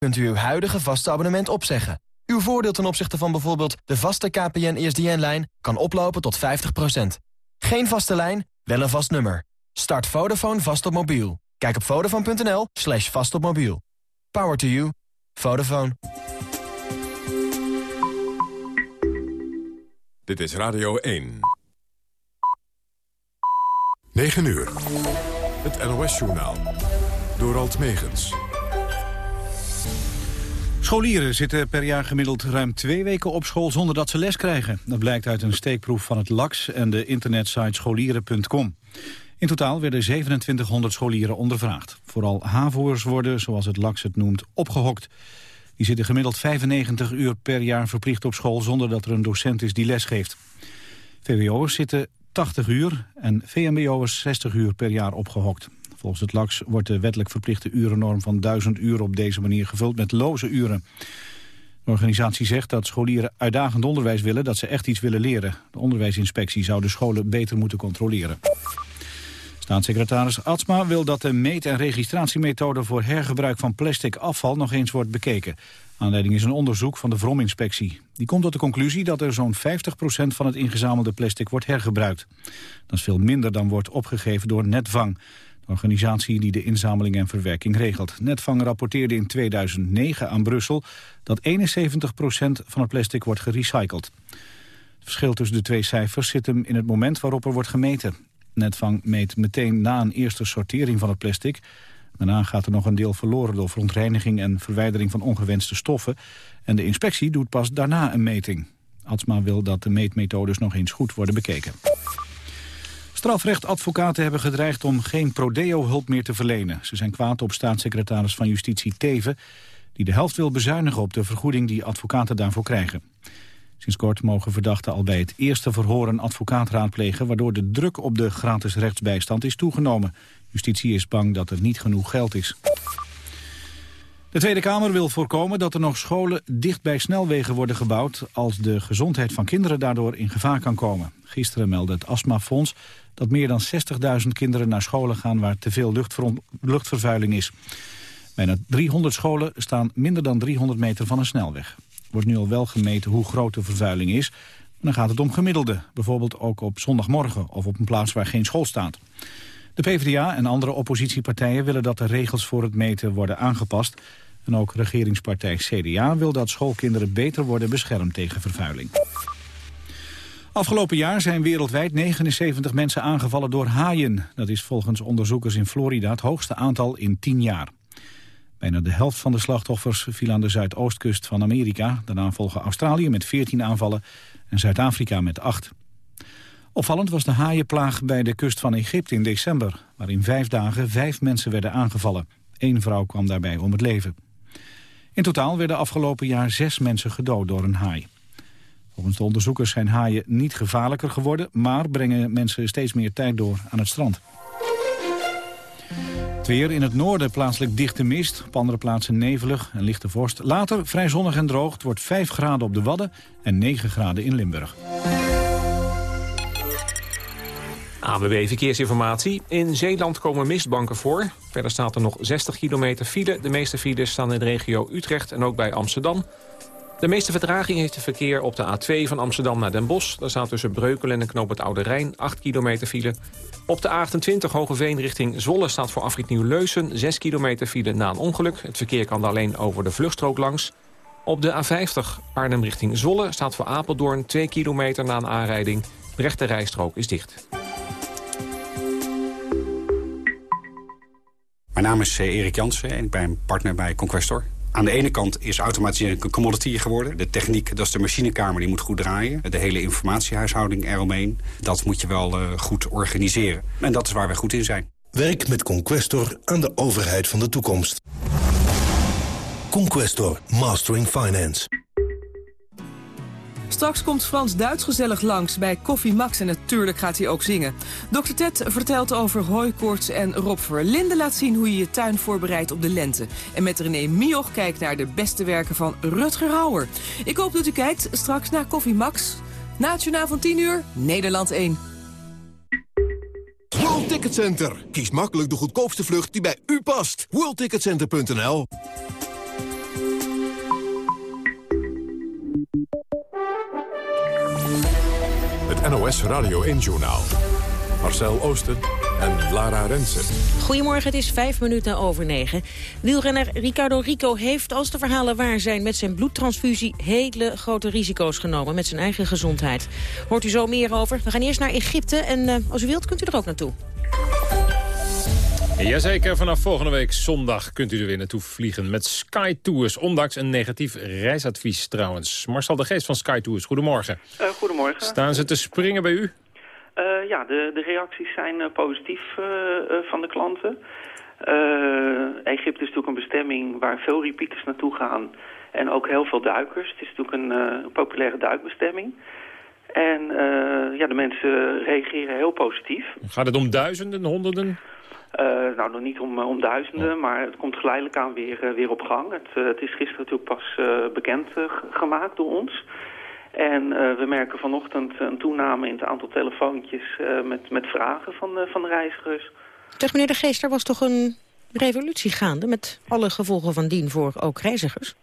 kunt u uw huidige vaste abonnement opzeggen. Uw voordeel ten opzichte van bijvoorbeeld de vaste KPN-ESDN-lijn kan oplopen tot 50%. Geen vaste lijn, wel een vast nummer. Start Vodafone vast op mobiel. Kijk op vodafone.nl slash vast op mobiel. Power to you. Vodafone. Dit is Radio 1. 9 uur. Het NOS-journaal. Door Alt Megens. Scholieren zitten per jaar gemiddeld ruim twee weken op school zonder dat ze les krijgen. Dat blijkt uit een steekproef van het LAX en de internetsite scholieren.com. In totaal werden 2700 scholieren ondervraagd. Vooral HAVO'ers worden, zoals het LAX het noemt, opgehokt. Die zitten gemiddeld 95 uur per jaar verplicht op school... zonder dat er een docent is die les geeft. VWO'ers zitten 80 uur en VMBO'ers 60 uur per jaar opgehokt. Volgens het LAX wordt de wettelijk verplichte urennorm van 1000 uur op deze manier gevuld met loze uren. De organisatie zegt dat scholieren uitdagend onderwijs willen, dat ze echt iets willen leren. De onderwijsinspectie zou de scholen beter moeten controleren. Staatssecretaris Atsma wil dat de meet- en registratiemethode voor hergebruik van plastic afval nog eens wordt bekeken. Aanleiding is een onderzoek van de Vrominspectie. Die komt tot de conclusie dat er zo'n 50% van het ingezamelde plastic wordt hergebruikt. Dat is veel minder dan wordt opgegeven door Netvang organisatie die de inzameling en verwerking regelt. Netvang rapporteerde in 2009 aan Brussel dat 71% van het plastic wordt gerecycled. Het verschil tussen de twee cijfers zit hem in het moment waarop er wordt gemeten. Netvang meet meteen na een eerste sortering van het plastic. Daarna gaat er nog een deel verloren door verontreiniging en verwijdering van ongewenste stoffen. En de inspectie doet pas daarna een meting. Atsma wil dat de meetmethodes nog eens goed worden bekeken. Strafrechtadvocaten hebben gedreigd om geen prodeo-hulp meer te verlenen. Ze zijn kwaad op staatssecretaris van Justitie Teven... die de helft wil bezuinigen op de vergoeding die advocaten daarvoor krijgen. Sinds kort mogen verdachten al bij het eerste verhoor een advocaat raadplegen... waardoor de druk op de gratis rechtsbijstand is toegenomen. Justitie is bang dat er niet genoeg geld is. De Tweede Kamer wil voorkomen dat er nog scholen dicht bij snelwegen worden gebouwd... als de gezondheid van kinderen daardoor in gevaar kan komen. Gisteren meldde het Astmafonds dat meer dan 60.000 kinderen naar scholen gaan... waar te veel luchtvervuiling is. Bijna 300 scholen staan minder dan 300 meter van een snelweg. Wordt nu al wel gemeten hoe groot de vervuiling is... dan gaat het om gemiddelde, bijvoorbeeld ook op zondagmorgen... of op een plaats waar geen school staat. De PvdA en andere oppositiepartijen willen dat de regels voor het meten worden aangepast. En ook regeringspartij CDA wil dat schoolkinderen beter worden beschermd tegen vervuiling. Afgelopen jaar zijn wereldwijd 79 mensen aangevallen door haaien. Dat is volgens onderzoekers in Florida het hoogste aantal in 10 jaar. Bijna de helft van de slachtoffers viel aan de zuidoostkust van Amerika. Daarna volgen Australië met 14 aanvallen en Zuid-Afrika met 8. Opvallend was de haaienplaag bij de kust van Egypte in december... waar in vijf dagen vijf mensen werden aangevallen. Eén vrouw kwam daarbij om het leven. In totaal werden afgelopen jaar zes mensen gedood door een haai. Volgens de onderzoekers zijn haaien niet gevaarlijker geworden... maar brengen mensen steeds meer tijd door aan het strand. Het weer in het noorden plaatselijk dichte mist. Op andere plaatsen nevelig en lichte vorst. Later vrij zonnig en droog. Het wordt 5 graden op de Wadden en 9 graden in Limburg. ABB Verkeersinformatie. In Zeeland komen mistbanken voor. Verder staat er nog 60 kilometer file. De meeste files staan in de regio Utrecht en ook bij Amsterdam. De meeste vertraging heeft het verkeer op de A2 van Amsterdam naar Den Bosch. Daar staat tussen Breukelen en Knoop het Oude Rijn 8 kilometer file. Op de A28 Hogeveen richting Zwolle staat voor afrit Nieuw-Leusen 6 kilometer file na een ongeluk. Het verkeer kan alleen over de vluchtstrook langs. Op de A50 Arnhem richting Zwolle staat voor Apeldoorn 2 kilometer na een aanrijding. De rechte rijstrook is dicht. Mijn naam is eh, Erik Jansen en ik ben partner bij Conquestor. Aan de ene kant is automatisering een commodity geworden. De techniek, dat is de machinekamer, die moet goed draaien. De hele informatiehuishouding eromheen, dat moet je wel uh, goed organiseren. En dat is waar wij goed in zijn. Werk met Conquestor aan de overheid van de toekomst. Conquestor, Mastering Finance. Straks komt Frans Duits gezellig langs bij Koffie Max en natuurlijk gaat hij ook zingen. Dr. Ted vertelt over hooikoorts en Rob Verlinde laat zien hoe je je tuin voorbereidt op de lente. En met René Mioch kijkt naar de beste werken van Rutger Hauer. Ik hoop dat u kijkt straks naar Koffie Max. Na het journaal van 10 uur, Nederland 1. World Ticket Center. Kies makkelijk de goedkoopste vlucht die bij u past. WorldTicketCenter.nl NOS Radio 1-journaal. Marcel Oosten en Lara Rensen. Goedemorgen, het is vijf minuten over negen. Wielrenner Ricardo Rico heeft, als de verhalen waar zijn... met zijn bloedtransfusie hele grote risico's genomen... met zijn eigen gezondheid. Hoort u zo meer over. We gaan eerst naar Egypte en uh, als u wilt kunt u er ook naartoe. Jazeker, vanaf volgende week zondag kunt u er weer naartoe vliegen met Sky Tours. Ondanks een negatief reisadvies trouwens. Marcel de Geest van Sky Tours, goedemorgen. Uh, goedemorgen. Staan ze te springen bij u? Uh, ja, de, de reacties zijn uh, positief van de klanten. Egypte is natuurlijk een bestemming waar veel repeaters naartoe gaan. En ook heel veel duikers. Het is natuurlijk een populaire duikbestemming. En ja, de mensen reageren heel positief. Gaat het om duizenden, honderden? Uh, nou, nog niet om, om duizenden, maar het komt geleidelijk aan weer, uh, weer op gang. Het, uh, het, is gisteren natuurlijk pas bekend gemaakt door ons. En we merken vanochtend een toename in het aantal telefoontjes met, met vragen van, van de reizigers. Zeg meneer De Geest, er was toch een revolutie gaande met alle gevolgen van dien voor ook reizigers?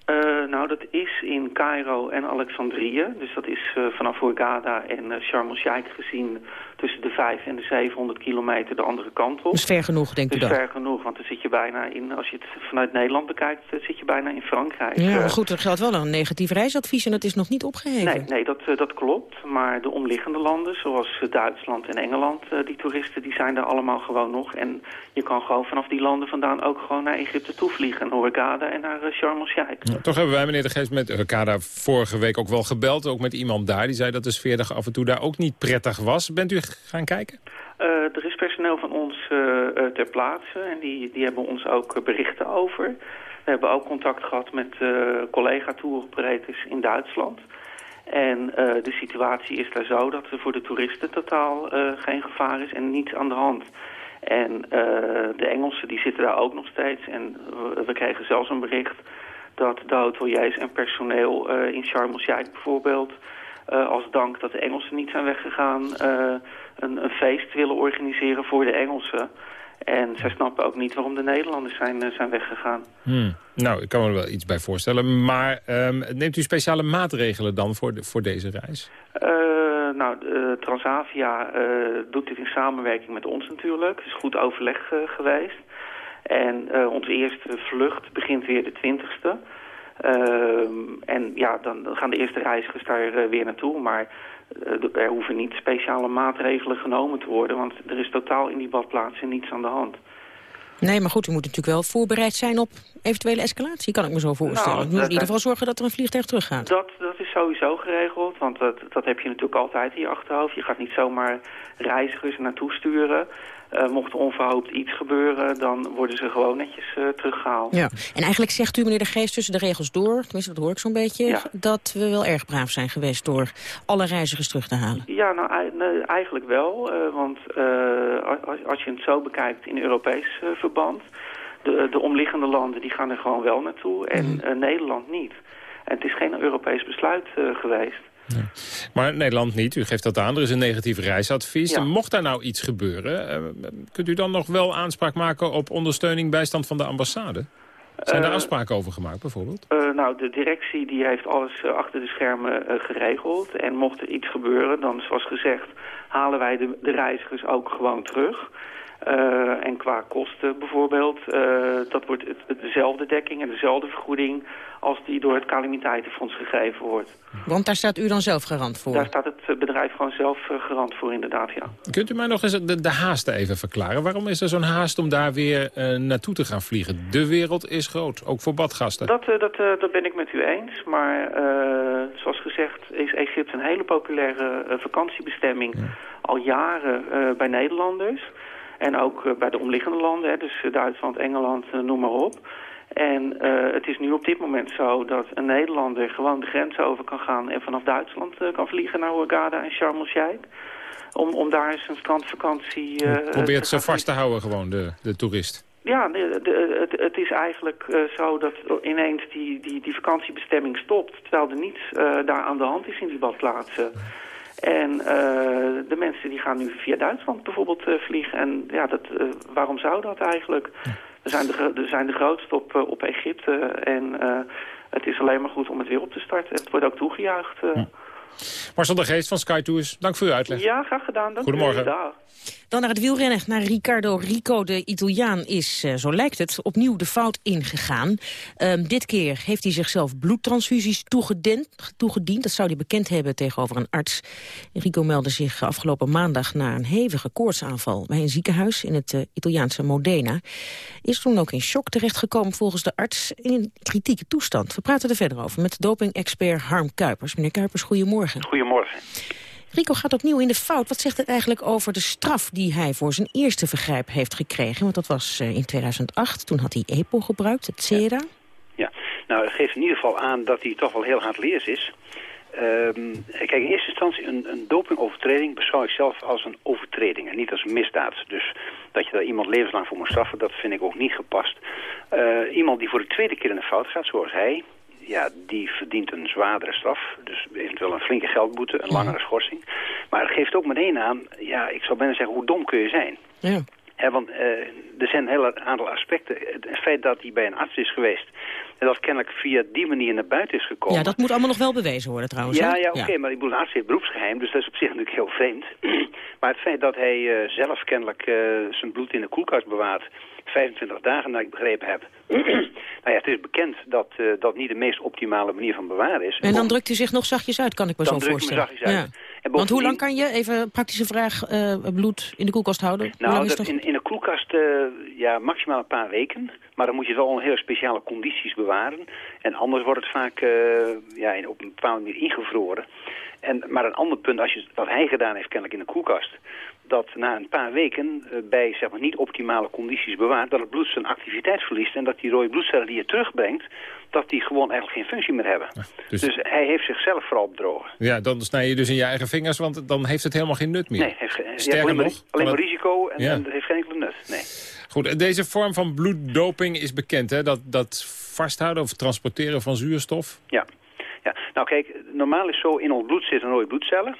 Nou, dat is in Cairo en Alexandrië. Dus dat is vanaf Hurghada en Sharm el-Sheikh gezien tussen de 5 en de 700 kilometer de andere kant op. Dus ver genoeg, denk dus u dan? ver genoeg, want dan zit je bijna in, als je het vanuit Nederland bekijkt, zit je bijna in Frankrijk. Ja, maar goed, er geldt wel een negatief reisadvies en dat is nog niet opgeheven. Nee, nee dat, dat klopt. Maar de omliggende landen, zoals Duitsland en Engeland, die toeristen, die zijn er allemaal gewoon nog. En je kan gewoon vanaf die landen vandaan ook gewoon naar Egypte toe vliegen. Naar Hurghada en naar Sharm el-Sheikh. Ja, toch hebben wij, meneer de Geest, met Hurghada vorige week ook wel gebeld. Ook met iemand daar. Die zei dat de sfeer af en toe daar ook niet prettig was. Bent u gaan kijken? Uh, er is personeel van ons uh, ter plaatse en die, die hebben ons ook berichten over. We hebben ook contact gehad met collega-toeroperators in Duitsland. En de situatie is daar zo dat er voor de toeristen totaal geen gevaar is en niets aan de hand. En de Engelsen die zitten daar ook nog steeds. En we, we kregen zelfs een bericht dat de hoteliers en personeel in Sharm el-Sheikh bijvoorbeeld... Uh, als dank dat de Engelsen niet zijn weggegaan... Uh, een, een, feest willen organiseren voor de Engelsen. En zij snappen ook niet waarom de Nederlanders zijn, zijn weggegaan. Hmm. Nou, ik kan me er wel iets bij voorstellen. Maar um, neemt u speciale maatregelen dan voor, de, voor deze reis? nou, Transavia doet dit in samenwerking met ons natuurlijk. Het is goed overleg geweest. En onze eerste vlucht begint weer de 20ste. Uh, en ja, dan, gaan de eerste reizigers daar uh, weer naartoe. Maar uh, er hoeven niet speciale maatregelen genomen te worden. Want er is totaal in die badplaatsen niets aan de hand. Nee, maar goed, u moet natuurlijk wel voorbereid zijn op eventuele escalatie, kan ik me zo voorstellen. Nou, u moet in ieder geval zorgen dat er een vliegtuig teruggaat. Dat, dat is sowieso geregeld, want dat, dat heb je natuurlijk altijd in je achterhoofd. Je gaat niet zomaar reizigers naartoe sturen. Uh, mocht er onverhoopt iets gebeuren, dan worden ze gewoon netjes uh, teruggehaald. Ja. En eigenlijk zegt u, meneer De Geest, tussen de regels door, tenminste dat hoor ik zo'n beetje, ja. dat we wel erg braaf zijn geweest door alle reizigers terug te halen. Ja, nou eigenlijk wel, uh, want als, als, je het zo bekijkt in Europees verband, de, de, omliggende landen die gaan er gewoon wel naartoe en mm. Nederland niet. En het is geen Europees besluit geweest. Ja. Maar Nederland niet, u geeft dat aan. Er is een negatief reisadvies. Ja. Mocht daar nou iets gebeuren, uh, kunt u dan nog wel aanspraak maken op ondersteuning, bijstand van de ambassade? Zijn er uh, afspraken over gemaakt bijvoorbeeld? Uh, nou, de directie die heeft alles achter de schermen geregeld. En mocht er iets gebeuren, dan zoals gezegd halen wij de, de reizigers ook gewoon terug. Uh, en qua kosten bijvoorbeeld, uh, dat wordt het, dezelfde dekking en dezelfde vergoeding als die door het calamiteitenfonds gegeven wordt. Want daar staat u dan zelf garant voor? Daar staat het bedrijf gewoon zelf garant voor inderdaad, ja. Kunt u mij nog eens de, de haast even verklaren? Waarom is er zo'n haast om daar weer uh, naartoe te gaan vliegen? De wereld is groot, ook voor badgasten. Dat, dat, dat ben ik met u eens, maar zoals gezegd is Egypte een hele populaire vakantiebestemming ja. al jaren bij Nederlanders. En ook uh, bij de omliggende landen, hè, dus Duitsland, Engeland, uh, noem maar op. En uh, het is nu op dit moment zo dat een Nederlander gewoon de grens over kan gaan... en vanaf Duitsland kan vliegen naar Hurghada en Sharm el-Sheikh. Om, om daar eens een strandvakantie... Probeert ze vast te houden gewoon, de, de toerist. Ja, de, de, het, het, is eigenlijk uh, zo dat ineens die, die, die vakantiebestemming stopt... terwijl er niets uh, daar aan de hand is in die badplaatsen. En uh, de mensen die gaan nu via Duitsland bijvoorbeeld uh, vliegen. En ja, dat, uh, waarom zou dat eigenlijk? Ja. We, zijn de, we zijn de grootste op, op Egypte. En het is alleen maar goed om het weer op te starten. Het wordt ook toegejuicht. Ja. Marcel de Geest van Sky Tours, dank voor uw uitleg. Ja, graag gedaan. Dank Goedemorgen. U. Dan naar het wielrennen, naar Riccardo Rico. De Italiaan is, eh, zo lijkt het, opnieuw de fout ingegaan. Ehm, dit keer heeft hij zichzelf bloedtransfusies toegediend, toegediend. Dat zou hij bekend hebben tegenover een arts. Rico meldde zich afgelopen maandag na een hevige koortsaanval... bij een ziekenhuis in het eh, Italiaanse Modena. Is toen ook in shock terechtgekomen volgens de arts... in een kritieke toestand. We praten er verder over met doping-expert Harm Kuipers. Meneer Kuipers, goedemorgen. Goedemorgen. Rico gaat opnieuw in de fout. Wat zegt het eigenlijk over de straf die hij voor zijn eerste vergrijp heeft gekregen? Want dat was eh, in 2008. Toen had hij EPO gebruikt, het Cera. Ja, nou, het geeft in ieder geval aan dat hij toch wel heel hard leers is. Ehm, kijk, in eerste instantie een, een dopingovertreding beschouw ik zelf als een overtreding en niet als een misdaad. Dus dat je daar iemand levenslang voor moet straffen, dat vind ik ook niet gepast. Eh, iemand die voor de tweede keer in de fout gaat, zoals hij, ja, die verdient een zwaardere straf. Dus eventueel een flinke geldboete, een langere schorsing. Maar het geeft ook meteen aan, ja, ik zou bijna zeggen, hoe dom kun je zijn? Ja. Want eh, er zijn een heel aantal aspecten. Het feit dat hij bij een arts is geweest... en dat kennelijk via die manier naar buiten is gekomen... Ja, dat moet allemaal nog wel bewezen worden trouwens. Ja, hè? ja oké, maar ik bedoel, een arts heeft beroepsgeheim, dus dat is op zich natuurlijk heel vreemd. maar het feit dat hij eh, zelf kennelijk eh, zijn bloed in de koelkast bewaart... 25 dagen, naar ik begrepen heb. nou ja, het is bekend dat eh, dat niet de meest optimale manier van bewaren is. En dan drukt hij zich nog zachtjes uit, kan ik me Dan zo druk ik me voorstellen. zachtjes uit. En Want hoe lang kan je, even een praktische vraag, eh, bloed in de koelkast houden? Nou, dat in, in een koelkast eh, ja, maximaal een paar weken. Maar dan moet je het wel onder hele speciale condities bewaren. En anders wordt het vaak ja, in- op een bepaalde manier ingevroren. En, maar een ander punt, als je, wat hij gedaan heeft kennelijk in de koelkast... dat na een paar weken eh, bij zeg maar, niet optimale condities bewaard... dat het bloed zijn activiteit verliest en dat die rode bloedcellen die je terugbrengt... dat die gewoon eigenlijk geen functie meer hebben. dus- Dus, hij heeft zichzelf vooral bedrogen. Ja, dan snij je dus in je eigen vingers, want dan heeft het helemaal geen nut meer. Nee, heeft, Sterker alleen maar, nog, alleen kan maar het- risico en, Ja. en dat heeft geen enkele nut. Nee. Goed, deze vorm van bloeddoping is bekend, hè? Dat, dat vasthouden of transporteren van zuurstof. Ja. ja. Nou kijk, normaal is zo, in ons bloed zitten rode bloedcellen.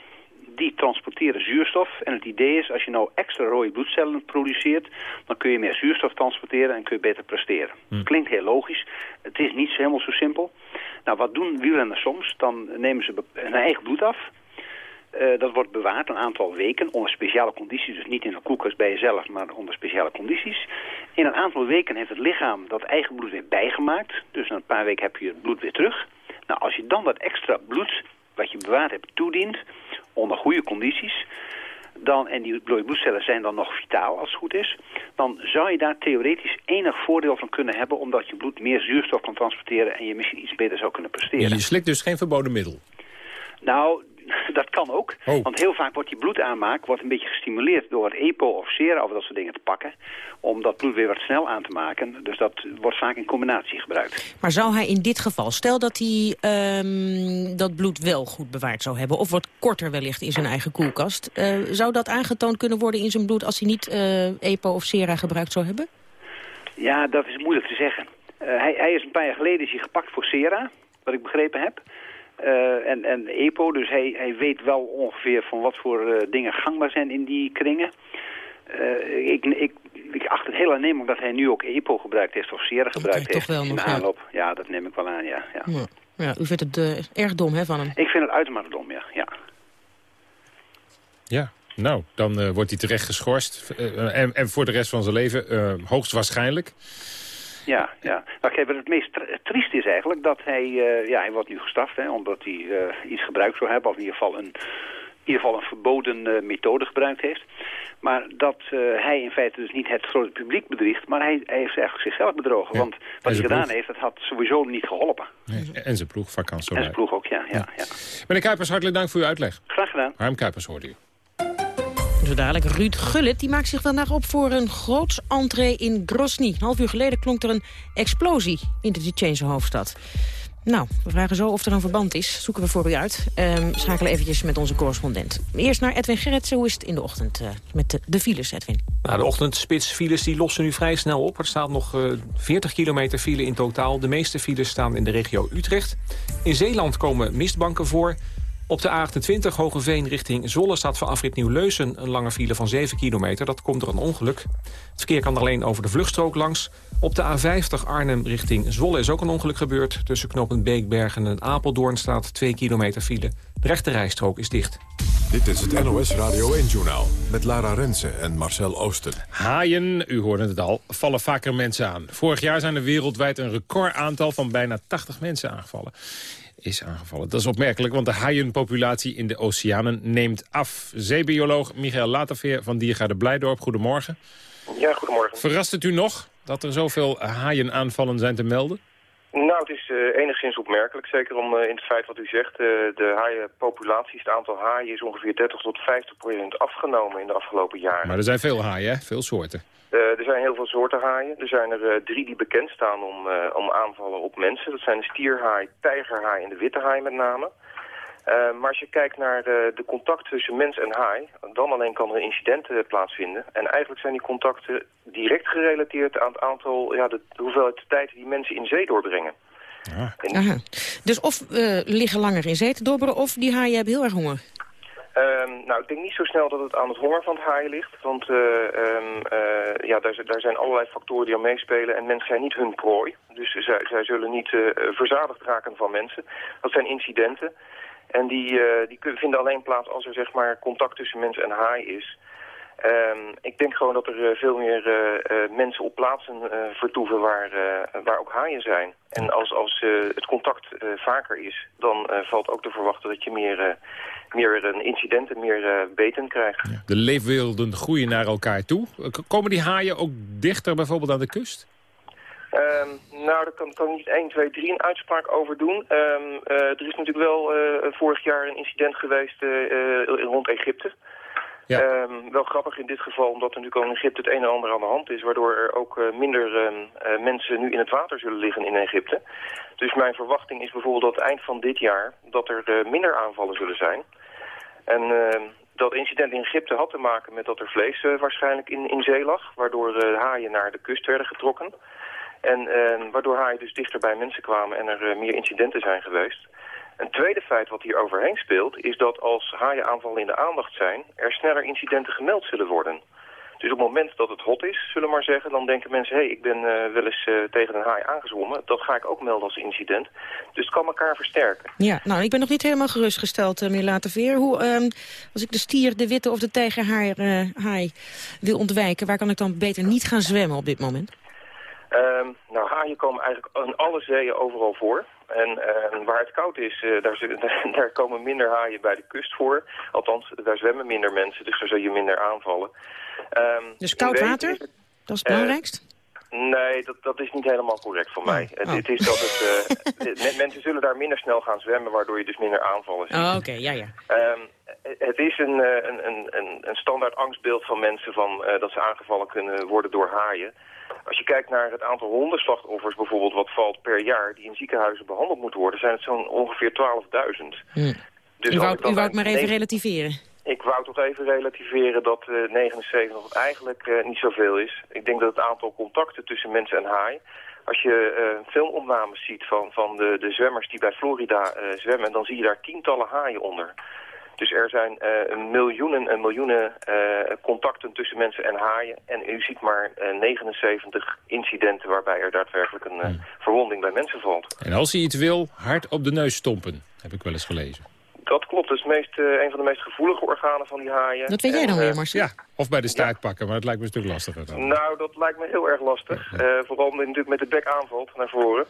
Die transporteren zuurstof. En het idee is, als je nou extra rode bloedcellen produceert... dan kun je meer zuurstof transporteren en kun je beter presteren. Klinkt heel logisch. Het is niet helemaal zo simpel. Nou, wat doen wielrenners soms? Dan nemen ze hun eigen bloed af. Eh, dat wordt bewaard een aantal weken onder speciale condities. Dus niet in een koelkast bij jezelf, maar onder speciale condities. In een aantal weken heeft het lichaam dat eigen bloed weer bijgemaakt. Dus na een paar weken heb je het bloed weer terug. Nou, als je dan dat extra bloed wat je bewaard hebt toedient, onder goede condities... Dan, en die bloedcellen zijn dan nog vitaal als het goed is... dan zou je daar theoretisch enig voordeel van kunnen hebben... omdat je bloed meer zuurstof kan transporteren... en je misschien iets beter zou kunnen presteren. Je slikt dus geen verboden middel. Nou, dat kan ook. Oh. Want heel vaak wordt die bloedaanmaak wordt een beetje gestimuleerd door EPO of Sera of dat soort dingen te pakken. Om dat bloed weer wat snel aan te maken. Dus dat wordt vaak in combinatie gebruikt. Maar zou hij in dit geval, stel dat hij ehm, dat bloed wel goed bewaard zou hebben... of wat korter wellicht in zijn eigen koelkast... eh, zou dat aangetoond kunnen worden in zijn bloed als hij niet eh, EPO of Sera gebruikt zou hebben? Ja, dat is moeilijk te zeggen. Eh, hij, hij is een paar jaar geleden is hij gepakt voor Sera, wat ik begrepen heb. Eh, en, en EPO, dus hij, hij weet wel ongeveer van wat voor eh, dingen gangbaar zijn in die kringen. Eh, ik, ik, ik acht het heel aannemelijk dat hij nu ook EPO gebruikt heeft of Sera gebruikt toch heeft wel in nog, de ja. aanloop. Ja. dat neem ik wel aan, ja. ja. Ja. Ja, u vindt het erg dom hè, van hem. Ik vind het uitermate dom, ja. ja. Ja, nou, dan wordt hij terecht geschorst. En, en voor de rest van zijn leven eh, hoogstwaarschijnlijk. Ja, ja. Nou, het meest tr- triest is eigenlijk dat hij, eh, ja, hij wordt nu gestraft, hè, omdat hij eh, iets gebruikt zou hebben, of in ieder geval een, in ieder geval een verboden eh, methode gebruikt heeft. Maar dat hij in feite dus niet het grote publiek bedriegt, maar hij, hij heeft eigenlijk zichzelf bedrogen. Ja. Want wat hij gedaan ploeg. heeft, dat had sowieso niet geholpen. Nee, En zijn ploeg, vakant zo En zijn ploeg ook, ja. ja, ja. Meneer Kuipers, hartelijk dank voor uw uitleg. Graag gedaan. Harm Kuipers hoorde u. Dadelijk Ruud Gullit, die maakt zich vandaag op voor een groots entree in Grozny. Een half uur geleden klonk er een explosie in de Tsjechische hoofdstad. Nou, we vragen zo of er een verband is. Zoeken we voor u uit. Ehm schakelen eventjes met onze correspondent. Eerst naar Edwin Gerritsen. Hoe is het in de ochtend eh, met de, de files, Edwin? Nou, de ochtendspitsfiles die lossen nu vrij snel op. Er staat nog eh, 40 kilometer file in totaal. De meeste files staan in de regio Utrecht. In Zeeland komen mistbanken voor. Op de A28 Hogeveen richting Zwolle staat voor afrit Nieuw-Leusen... een lange file van 7 kilometer. Dat komt door een ongeluk. Het verkeer kan er alleen over de vluchtstrook langs. Op de A50 Arnhem richting Zwolle is ook een ongeluk gebeurd. Tussen knooppunt Beekbergen en Apeldoorn staat 2 kilometer file. De rechte rijstrook is dicht. Dit is het NOS Radio 1-journaal met Lara Rensen en Marcel Oosten. Haaien, u hoorde het al, vallen vaker mensen aan. Vorig jaar zijn er wereldwijd een recordaantal van bijna 80 mensen aangevallen is aangevallen. Dat is opmerkelijk, want de haaienpopulatie in de oceanen neemt af. Zeebioloog Michael Laterveer van Diergaarde Blijdorp, goedemorgen. Ja, goedemorgen. Verrast het u nog dat er zoveel haaienaanvallen zijn te melden? Nou, het is uh, enigszins opmerkelijk. Zeker om uh, in het feit wat u zegt. Uh, de haaienpopulatie, het aantal haaien is ongeveer 30 tot 50 procent afgenomen in de afgelopen jaren. Maar er zijn veel haaien, hè? Veel soorten. er zijn heel veel soorten haaien. Er zijn er drie die bekend staan om, om aanvallen op mensen. Dat zijn de stierhaai, tijgerhaai en de witte haai met name. Uh, maar als je kijkt naar de, de contact tussen mens en haai, dan alleen kan er een incident uh, plaatsvinden. En eigenlijk zijn die contacten direct gerelateerd aan het aantal, ja, de, de hoeveelheid tijd die mensen in zee doorbrengen. Ja. En... Dus of uh, liggen langer in zee te dobberen, of die haaien hebben heel erg honger. Um, nou, ik denk niet zo snel dat het aan het honger van het haaien ligt. Want um, ja, daar, daar, zijn allerlei factoren die aan meespelen. En mensen zijn niet hun prooi. Dus zij, zij zullen niet verzadigd raken van mensen. Dat zijn incidenten. En die, uh, die vinden alleen plaats als er zeg maar, contact tussen mens en haai is. Um, ik denk gewoon dat er uh, veel meer uh, mensen op plaatsen vertoeven waar, waar ook haaien zijn. En als, als het contact vaker is, dan valt ook te verwachten dat je meer, meer een incident en meer beten krijgt. De leefwerelden groeien naar elkaar toe. Komen die haaien ook dichter bijvoorbeeld aan de kust? Um, nou, daar kan, kan niet 1, 2, 3 een uitspraak over doen. Um, uh, er is natuurlijk wel uh, vorig jaar een incident geweest uh, rond Egypte. Ja. Um, wel grappig in dit geval, omdat er natuurlijk al in Egypte het een en ander aan de hand is... waardoor er ook minder mensen nu in het water zullen liggen in Egypte. Dus mijn verwachting is bijvoorbeeld dat eind van dit jaar... dat er minder aanvallen zullen zijn. En dat incident in Egypte had te maken met dat er vlees waarschijnlijk in, in zee lag... waardoor haaien naar de kust werden getrokken... En uh, waardoor haaien dus dichter bij mensen kwamen en er uh, meer incidenten zijn geweest. Een tweede feit wat hier overheen speelt is dat als haaienaanvallen in de aandacht zijn... er sneller incidenten gemeld zullen worden. Dus op het moment dat het hot is, zullen we maar zeggen... dan denken mensen, hé, hey, ik ben uh, wel eens uh, tegen een haai aangezwommen. Dat ga ik ook melden als incident. Dus het kan elkaar versterken. Ja, nou, ik ben nog niet helemaal gerustgesteld, uh, meneer Laterveer. Hoe, uh, als ik de stier, de witte of de tijgerhaai wil ontwijken... waar kan ik dan beter niet gaan zwemmen op dit moment? Um, nou, haaien komen eigenlijk in alle zeeën overal voor. En uh, waar het koud is, uh, daar, daar, komen minder haaien bij de kust voor. Althans, daar zwemmen minder mensen, dus daar zul je minder aanvallen. Um, dus koud water? Het, dat is het belangrijkst? Nee, dat, dat is niet helemaal correct voor mij. Oh. Het, is dat het, uh, mensen zullen daar minder snel gaan zwemmen, waardoor je dus minder aanvallen ziet. Oh, oké, ja, ja. Um, het is een, een, een, een, standaard angstbeeld van mensen van, dat ze aangevallen kunnen worden door haaien. Als je kijkt naar het aantal hondenslachtoffers bijvoorbeeld wat valt per jaar... die in ziekenhuizen behandeld moeten worden, zijn het zo'n ongeveer 12.000. Hm. Dus u wou, u wou het maar even relativeren. Ik wou toch even relativeren dat uh, 79 eigenlijk uh, niet zoveel is. Ik denk dat het aantal contacten tussen mensen en haai... Als je uh, filmopnames ziet van, van de, de zwemmers die bij Florida zwemmen... dan zie je daar tientallen haaien onder. Dus er zijn uh, miljoenen en miljoenen uh, contacten tussen mensen en haaien. En u ziet maar uh, eh, 79 incidenten waarbij er daadwerkelijk een hmm. verwonding bij mensen valt. En als hij iets wil, hard op de neus stompen, heb ik wel eens gelezen. Dat klopt, dat is meest, een van de meest gevoelige organen van die haaien. Dat weet jij dan weer, Marcel? Ja, of bij de staart pakken, maar het lijkt me een stuk lastiger. Dan. Nou, dat lijkt me heel erg lastig. vooral omdat hij natuurlijk met de bek aanvalt naar voren.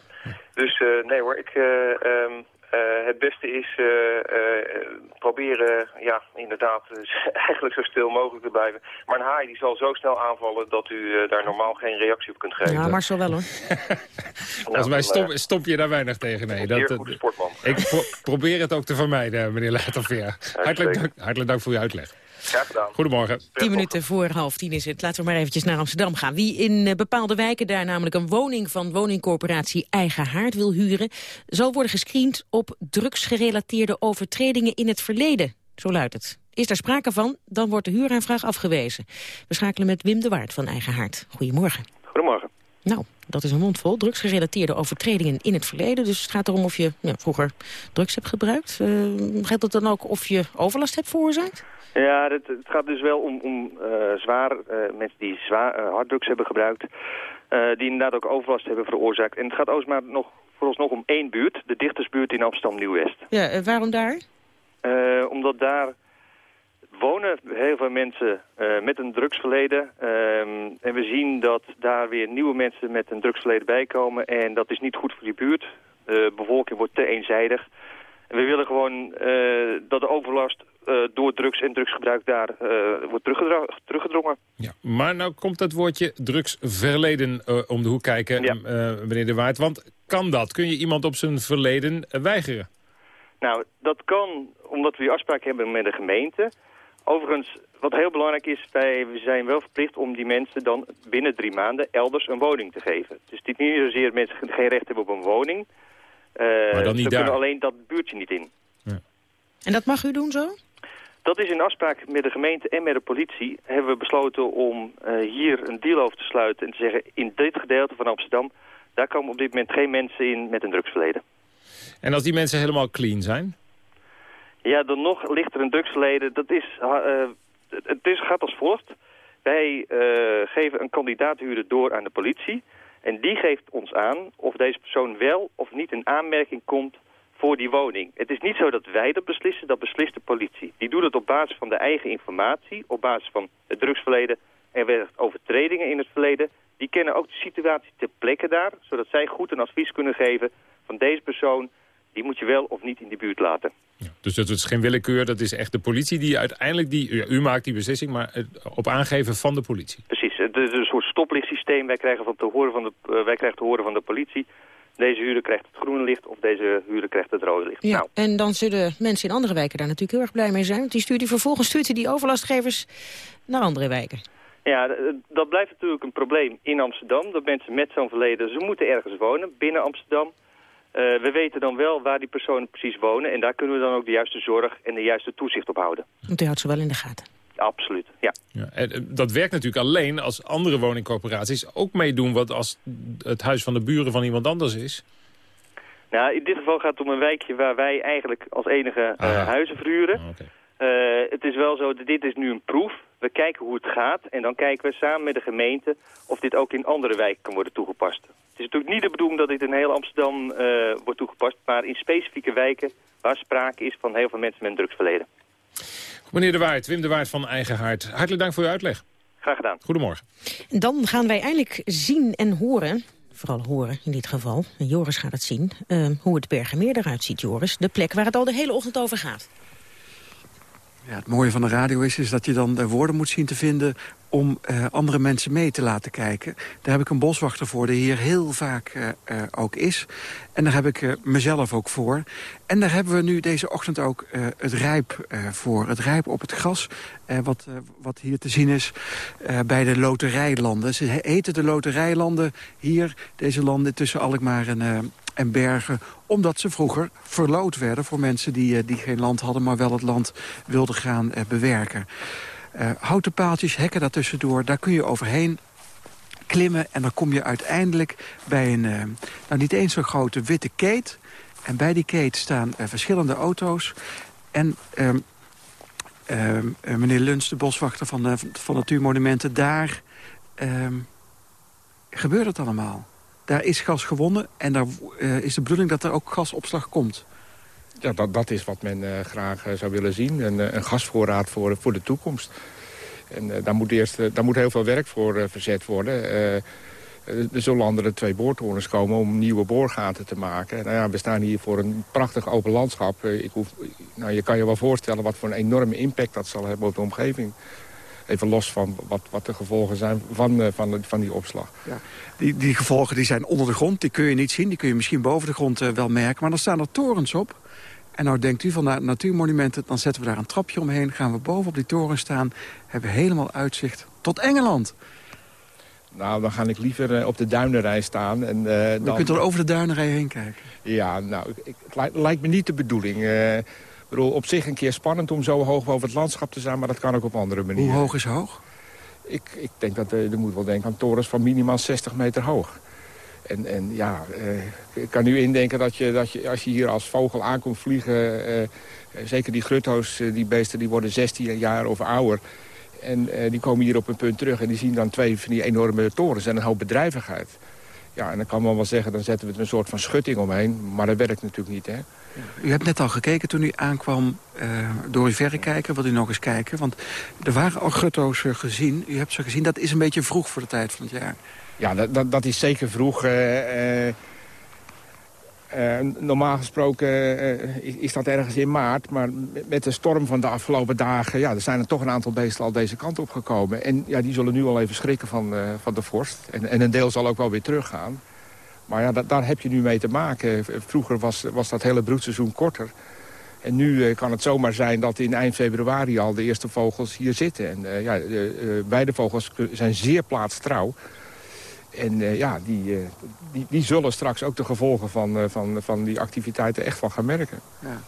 Dus nee hoor, ik, um, uh, het beste is uh, uh, proberen, ja, inderdaad, eigenlijk zo stil mogelijk te blijven. Maar een haai die zal zo snel aanvallen dat u daar normaal geen reactie op kunt geven. Ja, maar zo wel hoor. Volgens mij stop, stop, je daar weinig tegen. Nee, dat, goede sportman. Ik pro probeer het ook te vermijden, meneer Laterveer. Hartelijk dank, hartelijk dank voor uw uitleg. Graag gedaan. Goedemorgen. Tien minuten voor half tien is het. Laten we maar eventjes naar Amsterdam gaan. Wie in eh, bepaalde wijken daar namelijk een woning van woningcorporatie Eigen Haard wil huren... zal worden gescreend op drugsgerelateerde overtredingen in het verleden. Zo luidt het. Is daar sprake van, dan wordt de huuraanvraag afgewezen. We schakelen met Wim de Waard van Eigen Haard. Goedemorgen. Goedemorgen. Nou, dat is een mondvol. Drugsgerelateerde overtredingen in het verleden. Dus het gaat erom of je ja, vroeger drugs hebt gebruikt. Uh, geldt het dan ook of je overlast hebt veroorzaakt? Ja, het, het gaat dus wel om, om uh, zwaar, uh, mensen die zwaar harddrugs hebben gebruikt. die inderdaad ook overlast hebben veroorzaakt. En het gaat maar nog vooralsnog om één buurt. De dichtersbuurt in Amsterdam-Nieuw-West. Ja, waarom daar? omdat daar wonen heel veel mensen uh, met een drugsverleden. Um, en we zien dat daar weer nieuwe mensen met een drugsverleden bijkomen. En dat is niet goed voor die buurt. De bevolking wordt te eenzijdig. En we willen gewoon uh, dat de overlast uh, door drugs en drugsgebruik daar wordt teruggedrongen. Ja, maar nou komt dat woordje drugsverleden om de hoek kijken, ja. meneer De Waard. Want kan dat? Kun je iemand op zijn verleden weigeren? Nou, dat kan omdat we afspraak hebben met de gemeente. Overigens, wat heel belangrijk is, wij zijn wel verplicht om die mensen dan binnen drie maanden elders een woning te geven. Dus het is niet zozeer mensen geen recht hebben op een woning. Uh, maar dan niet ze daar. kunnen alleen dat buurtje niet in. Ja. En dat mag u doen zo? Dat is in afspraak met de gemeente en met de politie. Hebben we besloten om uh, hier een deal over te sluiten en te zeggen... in dit gedeelte van Amsterdam, daar komen op dit moment geen mensen in met een drugsverleden. En als die mensen helemaal clean zijn? Ja, dan nog ligt er een drugsverleden. Dat is, uh, het is, gaat als volgt. Wij uh, geven een kandidaathuurder door aan de politie. En die geeft ons aan of deze persoon wel of niet in aanmerking komt voor die woning. Het is niet zo dat wij dat beslissen, dat beslist de politie. Die doet het op basis van de eigen informatie, op basis van het drugsverleden en overtredingen in het verleden. Die kennen ook de situatie ter plekke daar, zodat zij goed een advies kunnen geven van deze persoon die moet je wel of niet in de buurt laten. Ja, dus dat is geen willekeur, dat is echt de politie die uiteindelijk... Die, ja, u maakt die beslissing, maar op aangeven van de politie. Precies, het is een soort stoplichtsysteem. Wij krijgen, van te horen van de, uh, wij krijgen te horen van de politie... deze huurder krijgt het groene licht of deze huurder krijgt het rode licht. Ja, nou. en dan zullen mensen in andere wijken daar natuurlijk heel erg blij mee zijn. Want die stuurt die vervolgens stuurt die overlastgevers naar andere wijken. Ja, dat blijft natuurlijk een probleem in Amsterdam. Dat mensen met zo'n verleden, ze moeten ergens wonen binnen Amsterdam... Uh, we weten dan wel waar die personen precies wonen... en daar kunnen we dan ook de juiste zorg en de juiste toezicht op houden. Want u houdt ze wel in de gaten? Absoluut, ja. ja en eh, dat werkt natuurlijk alleen als andere woningcorporaties ook meedoen... wat als het huis van de buren van iemand anders is. Nou, in dit geval gaat het om een wijkje waar wij eigenlijk als enige uh, huizen verhuren. Oh, okay. Uh, het is wel zo, dit is nu een proef. We kijken hoe het gaat en dan kijken we samen met de gemeente of dit ook in andere wijken kan worden toegepast. Het is natuurlijk niet de bedoeling dat dit in heel Amsterdam uh, wordt toegepast, maar in specifieke wijken waar sprake is van heel veel mensen met een drugsverleden. Meneer De Waard, Wim De Waard van Eigen Hart, hartelijk dank voor uw uitleg. Graag gedaan. Goedemorgen. Dan gaan wij eindelijk zien en horen vooral horen in dit geval. En Joris gaat het zien. Uh, hoe het Bergenmeer eruit ziet, Joris. De plek waar het al de hele ochtend over gaat. Ja, het mooie van de radio is, is dat je dan de woorden moet zien te vinden om uh, andere mensen mee te laten kijken. Daar heb ik een boswachter voor, die hier heel vaak uh, uh, ook is. En daar heb ik mezelf ook voor. En daar hebben we nu deze ochtend ook het rijp voor. Het rijp op het gras, wat, wat hier te zien is bij de loterijlanden. Ze heten de loterijlanden hier, deze landen tussen Alkmaar en, en Bergen... omdat ze vroeger verloot werden voor mensen die, die geen land hadden... maar wel het land wilden gaan bewerken. Uh, houten paaltjes, hekken daartussendoor, daar kun je overheen klimmen. En dan kom je uiteindelijk bij een, uh, nou niet eens zo grote witte keet. En bij die keet staan uh, verschillende auto's. En meneer Luns, de boswachter van, van Natuurmonumenten, daar gebeurt het allemaal. Daar is gas gewonnen en daar is de bedoeling dat er ook gasopslag komt. Ja, dat, dat is wat men uh, graag uh, zou willen zien. Een, uh, een gasvoorraad voor, voor de toekomst. En daar, moet eerst, daar moet heel veel werk voor verzet worden. er zullen andere twee boortorens komen om nieuwe boorgaten te maken. Nou ja, we staan hier voor een prachtig open landschap. ik hoef, nou, je kan je wel voorstellen wat voor een enorme impact dat zal hebben op de omgeving. Even los van wat, wat de gevolgen zijn van, van, van die opslag. Ja. Die, die gevolgen die zijn onder de grond, die kun je niet zien. Die kun je misschien boven de grond wel merken. Maar dan staan er torens op. En nou denkt u van de natuurmonumenten, dan zetten we daar een trapje omheen... gaan we boven op die toren staan, hebben helemaal uitzicht tot Engeland. Nou, dan ga ik liever uh, op de duinerij staan. En, uh, dan... kunt er over de duinerij heen kijken. Ja, nou, ik, het lijkt me niet de bedoeling. Uh, ik bedoel, op zich een keer spannend om zo hoog boven het landschap te zijn... maar dat kan ook op andere manieren. Hoe hoog is hoog? Ik, ik denk dat er, er moet wel denken aan torens van minimaal 60 meter hoog. En, en ja, ik kan nu indenken dat je, dat je als je hier als vogel aankomt vliegen... zeker die grutto's, die beesten, die worden 16 jaar of ouder... En die komen hier op een punt terug en die zien dan twee van die enorme torens en een hoop bedrijvigheid. Ja, en dan kan men wel zeggen, dan zetten we er een soort van schutting omheen. Maar dat werkt natuurlijk niet, hè. U hebt net al gekeken toen u aankwam door uw verrekijker. Wilt u nog eens kijken? Want er waren al grutto's gezien. U hebt ze gezien. Dat is een beetje vroeg voor de tijd van het jaar. Ja, dat, dat, dat is zeker vroeg. Uh, uh, normaal gesproken is, dat ergens in maart. Maar met de storm van de afgelopen dagen... Ja, er zijn er toch een aantal beesten al deze kant op gekomen. En ja, die zullen nu al even schrikken van, van de vorst. En, en, een deel zal ook wel weer teruggaan. Maar ja, daar heb je nu mee te maken. Vroeger was, was dat hele broedseizoen korter. En nu kan het zomaar zijn dat in eind februari al de eerste vogels hier zitten. En ja, beide vogels zijn zeer plaatstrouw. En uh, ja, die, uh, die, die zullen straks ook de gevolgen van, uh, van, van die activiteiten echt van gaan merken. Ja.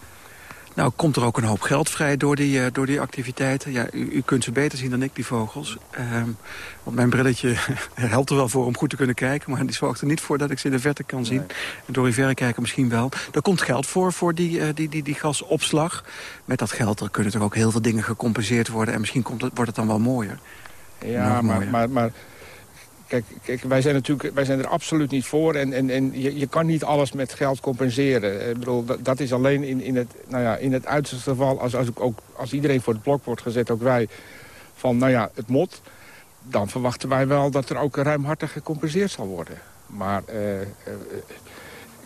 Nou, komt er ook een hoop geld vrij door die, door die activiteiten. Ja, u, u, kunt ze beter zien dan ik, die vogels. Ehm, want mijn brilletje helpt er wel voor om goed te kunnen kijken... maar die zorgt er niet voor dat ik ze in de verte kan zien. Nee. En door verre kijken misschien wel. Er komt geld voor, voor die, die, die, die gasopslag. Met dat geld er kunnen er ook heel veel dingen gecompenseerd worden... en misschien komt het, wordt het dan wel mooier. Ja, maar, maar, maar Kijk, wij zijn natuurlijk wij zijn er absoluut niet voor. En, en, en je, je kan niet alles met geld compenseren. Ik bedoel, dat, is alleen in, in, het, nou ja, in het uiterste geval... Als, als, ook, als iedereen voor het blok wordt gezet, ook wij... van nou ja, het mot... dan verwachten wij wel dat er ook ruimhartig gecompenseerd zal worden. Maar uh,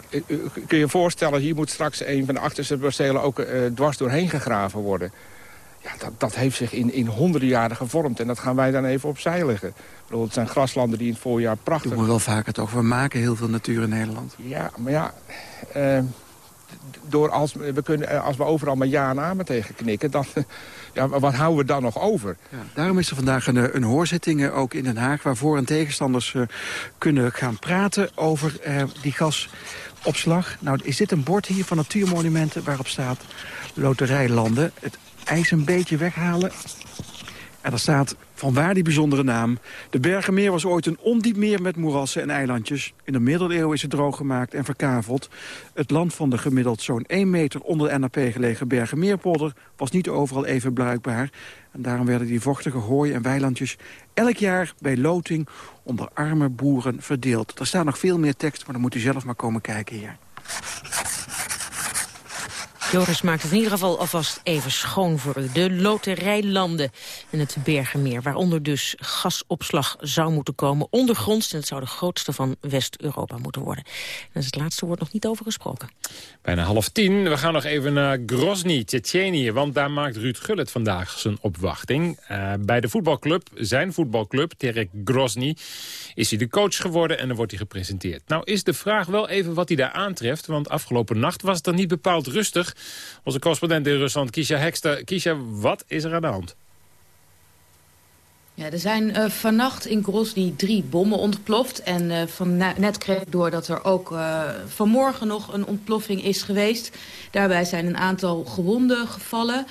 uh, kun je je voorstellen... hier moet straks een van de achterste percelen ook dwars doorheen gegraven worden... Ja, dat, dat heeft zich in, in honderden jaren gevormd. En dat gaan wij dan even opzij leggen. Bedoel, het zijn graslanden die in het voorjaar prachtig... Doen we wel vaker toch. We maken heel veel natuur in Nederland. Ja, maar ja... Uh, door als, we kunnen, eh, als we overal maar ja en amen tegen knikken... Dan, ja, wat houden we dan nog over? Ja, daarom is er vandaag een, een hoorzitting eh, ook in Den Haag... waar voor- en tegenstanders uh, kunnen gaan praten over uh, die gasopslag. Nou, is dit een bord hier van Natuurmonumenten waarop staat... Loterijlanden. Het ijs een beetje weghalen. En er staat vanwaar die bijzondere naam. De Bergenmeer was ooit een ondiep meer met moerassen en eilandjes. In de middeleeuwen is het droog gemaakt en verkaveld. Het land van de gemiddeld zo'n 1 meter onder de NAP gelegen Bergenmeerpolder... was niet overal even bruikbaar. En daarom werden die vochtige hooi- en weilandjes elk jaar bij loting onder arme boeren verdeeld. Er staat nog veel meer tekst, maar dan moet u zelf maar komen kijken hier. Joris maakt het in ieder geval alvast even schoon voor u. De loterijlanden en het Bergenmeer, waaronder dus gasopslag zou moeten komen. Ondergronds, en het zou de grootste van West-Europa moeten worden. Daar is het laatste woord nog niet over gesproken. Bijna half tien. We gaan nog even naar Grozny, Tsjetsjenië. Want daar maakt Ruud Gullit vandaag zijn opwachting. Uh, bij de voetbalclub, zijn voetbalclub, Terek Grozny, is hij de coach geworden en dan wordt hij gepresenteerd. Nou is de vraag wel even wat hij daar aantreft. Want afgelopen nacht was het dan niet bepaald rustig. Onze correspondent in Rusland, Kisha Hekster. Kisha, wat is er aan de hand? Ja, er zijn uh, vannacht in Grozny drie bommen ontploft. En uh, van net kreeg ik door dat er ook uh, vanmorgen nog een ontploffing is geweest. Daarbij zijn een aantal gewonden gevallen.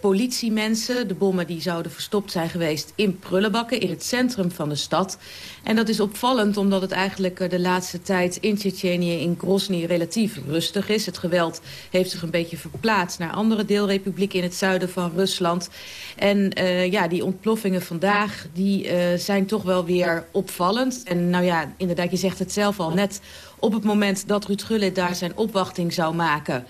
politiemensen, de bommen die zouden verstopt zijn geweest in prullenbakken in het centrum van de stad. En dat is opvallend omdat het eigenlijk de laatste tijd in Tsjetsjenië in Grozny relatief rustig is. Het geweld heeft zich een beetje verplaatst naar andere deelrepublieken in het zuiden van Rusland. En ja, die ontploffingen van die uh, zijn toch wel weer opvallend. En nou ja, inderdaad, je zegt het zelf al, net op het moment dat Ruud Gullit daar zijn opwachting zou maken...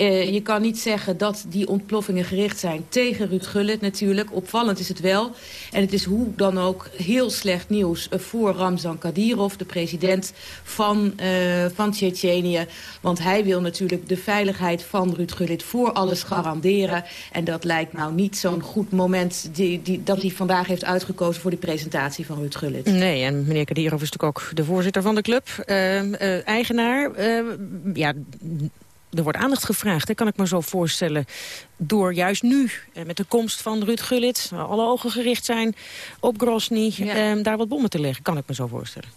Uh, je kan niet zeggen dat die ontploffingen gericht zijn tegen Ruud Gullit natuurlijk. Opvallend is het wel. En het is hoe dan ook heel slecht nieuws voor Ramzan Kadyrov, de president van, uh, van Tsjetsjenië. Want hij wil natuurlijk de veiligheid van Ruud Gullit voor alles garanderen. En dat lijkt nou niet zo'n goed moment die, die, dat hij vandaag heeft uitgekozen voor die presentatie van Ruud Gullit. Nee, en meneer Kadyrov is natuurlijk ook de voorzitter van de club, uh, eigenaar. ja, er wordt aandacht gevraagd, hè, kan ik me zo voorstellen... door juist nu, eh, met de komst van Ruud Gullit... waar alle ogen gericht zijn op Grosny, eh, daar wat bommen te leggen. Kan ik me zo voorstellen.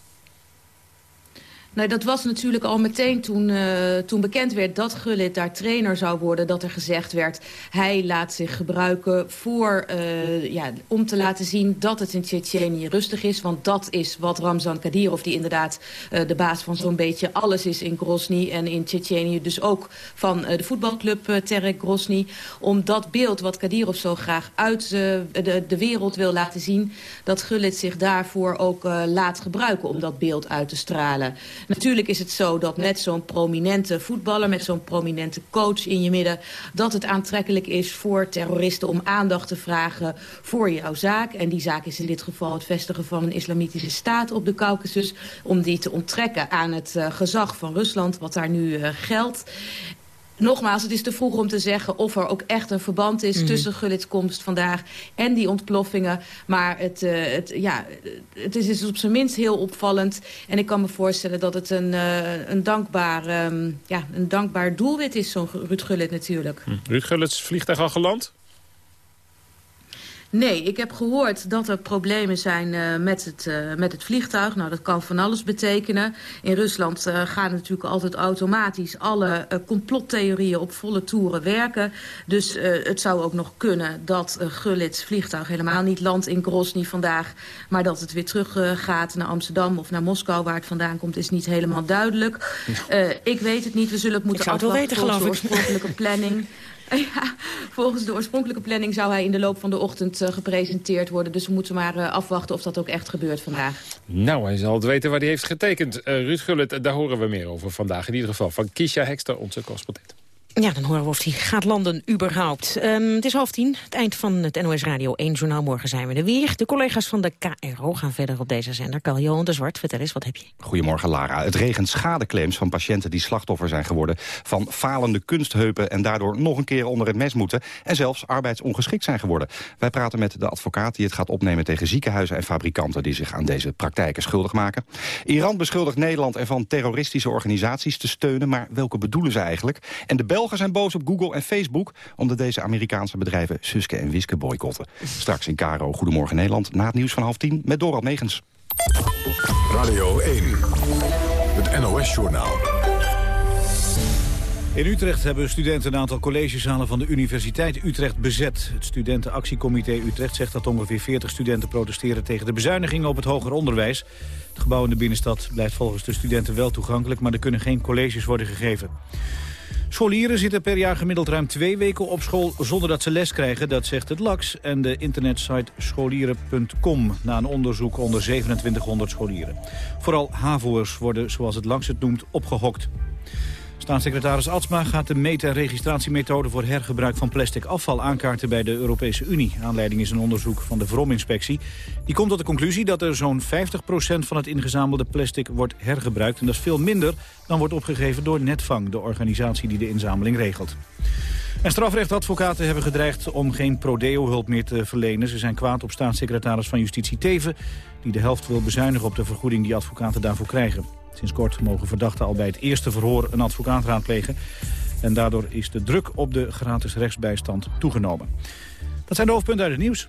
Nou, dat was natuurlijk al meteen toen, uh, toen bekend werd dat Gullit daar trainer zou worden... dat er gezegd werd, hij laat zich gebruiken voor, uh, ja, om te laten zien dat het in Tsjetsjenië rustig is. Want dat is wat Ramzan Kadyrov, die inderdaad uh, de baas van zo'n beetje alles is in Grozny... en in Tsjetsjenië dus ook van de voetbalclub Terek Grozny... om dat beeld wat Kadyrov zo graag uit de, de wereld wil laten zien... dat Gullit zich daarvoor ook laat gebruiken om dat beeld uit te stralen. Natuurlijk is het zo dat met zo'n prominente voetballer... met zo'n prominente coach in je midden... dat het aantrekkelijk is voor terroristen om aandacht te vragen voor jouw zaak. En die zaak is in dit geval het vestigen van een islamitische staat op de Caucasus... om die te onttrekken aan het uh, gezag van Rusland, wat daar nu uh, geldt. Nogmaals, het is te vroeg om te zeggen of er ook echt een verband is... Mm -hmm. tussen Gullits komst vandaag en die ontploffingen. Maar het, uh, het, ja, het is dus op zijn minst heel opvallend. En ik kan me voorstellen dat het een, uh, een, dankbaar, um, ja, een dankbaar doelwit is, zo'n Ruud Gullit natuurlijk. Hm. Ruud Gullits vliegtuig al geland? Nee, ik heb gehoord dat er problemen zijn uh, met, het, uh, met het vliegtuig. Nou, dat kan van alles betekenen. In Rusland uh, gaan natuurlijk altijd automatisch alle complottheorieën op volle toeren werken. Dus het zou ook nog kunnen dat Gullits vliegtuig helemaal niet landt in Grozny vandaag. Maar dat het weer terug gaat naar Amsterdam of naar Moskou waar het vandaan komt is niet helemaal duidelijk. ik weet het niet, we zullen het moeten afwachten weten, geloof de oorspronkelijke planning. Ja, volgens de oorspronkelijke planning zou hij in de loop van de ochtend uh, gepresenteerd worden. Dus we moeten maar uh, afwachten of dat ook echt gebeurt vandaag. Nou, hij zal het weten waar hij heeft getekend. Uh, Ruud Gullit, daar horen we meer over vandaag. In ieder geval van Kisha Hekster, onze correspondent. Ja, dan horen we of hij gaat landen überhaupt. Um, het is half tien, het eind van het NOS Radio 1 journaal. Morgen zijn we er weer. De collega's van de KRO gaan verder op deze zender. Carl-Johan de Zwart, vertel eens, wat heb je? Goedemorgen, Lara. Het regent schadeclaims van patiënten die slachtoffer zijn geworden... van falende kunstheupen en daardoor nog een keer onder het mes moeten... en zelfs arbeidsongeschikt zijn geworden. Wij praten met de advocaat die het gaat opnemen tegen ziekenhuizen en fabrikanten... die zich aan deze praktijken schuldig maken. Iran beschuldigt Nederland ervan terroristische organisaties te steunen... maar welke bedoelen ze eigenlijk? En de Bel Belgen zijn boos op Google en Facebook... omdat deze Amerikaanse bedrijven Suske en Wiske boycotten. Straks in Caro Goedemorgen Nederland, na het nieuws van half tien... met Dorald Megens. Radio 1, het NOS-journaal. In Utrecht hebben studenten een aantal collegezalen van de Universiteit Utrecht bezet. Het studentenactiecomité Utrecht zegt dat ongeveer 40 studenten protesteren tegen de bezuinigingen op het hoger onderwijs. Het gebouw in de binnenstad blijft volgens de studenten wel toegankelijk, maar er kunnen geen colleges worden gegeven. Scholieren zitten per jaar gemiddeld ruim twee weken op school zonder dat ze les krijgen. Dat zegt het LAX en de internetsite scholieren.com na een onderzoek onder 2700 scholieren. Vooral HAVO'ers worden, zoals het LAX het noemt, opgehokt. Staatssecretaris Atsma gaat de meet- en registratiemethode voor hergebruik van plastic afval aankaarten bij de Europese Unie. Aanleiding is een onderzoek van de Vrominspectie. Die komt tot de conclusie dat er zo'n 50% van het ingezamelde plastic wordt hergebruikt. En dat is veel minder dan wordt opgegeven door Netvang, de organisatie die de inzameling regelt. En strafrechtadvocaten hebben gedreigd om geen prodeo-hulp meer te verlenen. Ze zijn kwaad op staatssecretaris van Justitie Teven... die de helft wil bezuinigen op de vergoeding die advocaten daarvoor krijgen. Sinds kort mogen verdachten al bij het eerste verhoor een advocaat raadplegen. En daardoor is de druk op de gratis rechtsbijstand toegenomen. Dat zijn de hoofdpunten uit het nieuws.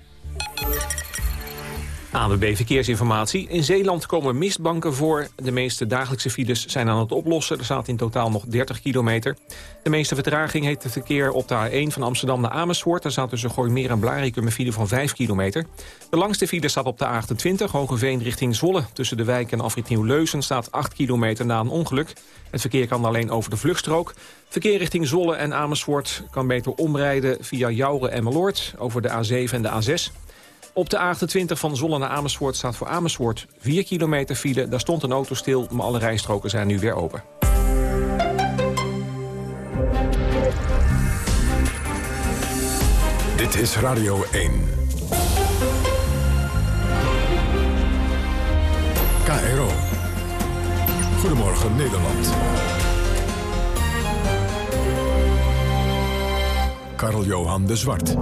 ANWB Verkeersinformatie. In Zeeland komen mistbanken voor. De meeste dagelijkse files zijn aan het oplossen. Er staat in totaal nog 30 kilometer. De meeste vertraging heeft het verkeer op de A1 van Amsterdam naar Amersfoort. Daar staat tussen Gooimeer en Blarikum een file van 5 kilometer. De langste file staat op de A28, Hogeveen richting Zwolle. Tussen de wijk en Afrit Nieuw-Leuzen staat 8 kilometer na een ongeluk. Het verkeer kan alleen over de vluchtstrook. Verkeer richting Zwolle en Amersfoort kan beter omrijden via Jouren en Meloord... over de A7 en de A6. Op de A28 van Zwolle naar Amersfoort staat voor Amersfoort 4 kilometer file. Daar stond een auto stil, maar alle rijstroken zijn nu weer open. Dit is Radio 1. KRO. Goedemorgen Nederland. Karl-Johan de Zwart.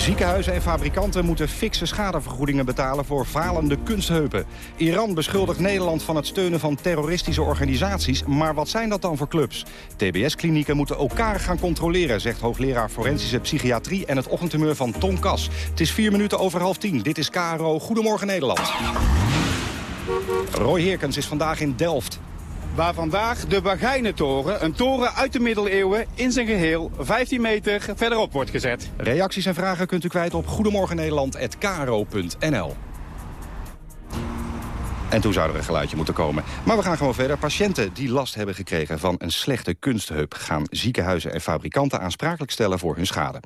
Ziekenhuizen en fabrikanten moeten fikse schadevergoedingen betalen voor falende kunstheupen. Iran beschuldigt Nederland van het steunen van terroristische organisaties. Maar wat zijn dat dan voor clubs? TBS-klinieken moeten elkaar gaan controleren, zegt hoogleraar forensische psychiatrie en het ochtendtumeur van Tom Kas. Het is vier minuten over half tien. Dit is KRO Goedemorgen Nederland. Roy Heerkens is vandaag in Delft. Waar vandaag de Bagijnentoren, een toren uit de middeleeuwen, in zijn geheel 15 meter verderop wordt gezet. Reacties en vragen kunt u kwijt op goedemorgennederland.kro.nl. En toen zou er een geluidje moeten komen. Maar we gaan gewoon verder. Patiënten die last hebben gekregen van een slechte kunstheup... gaan ziekenhuizen en fabrikanten aansprakelijk stellen voor hun schade.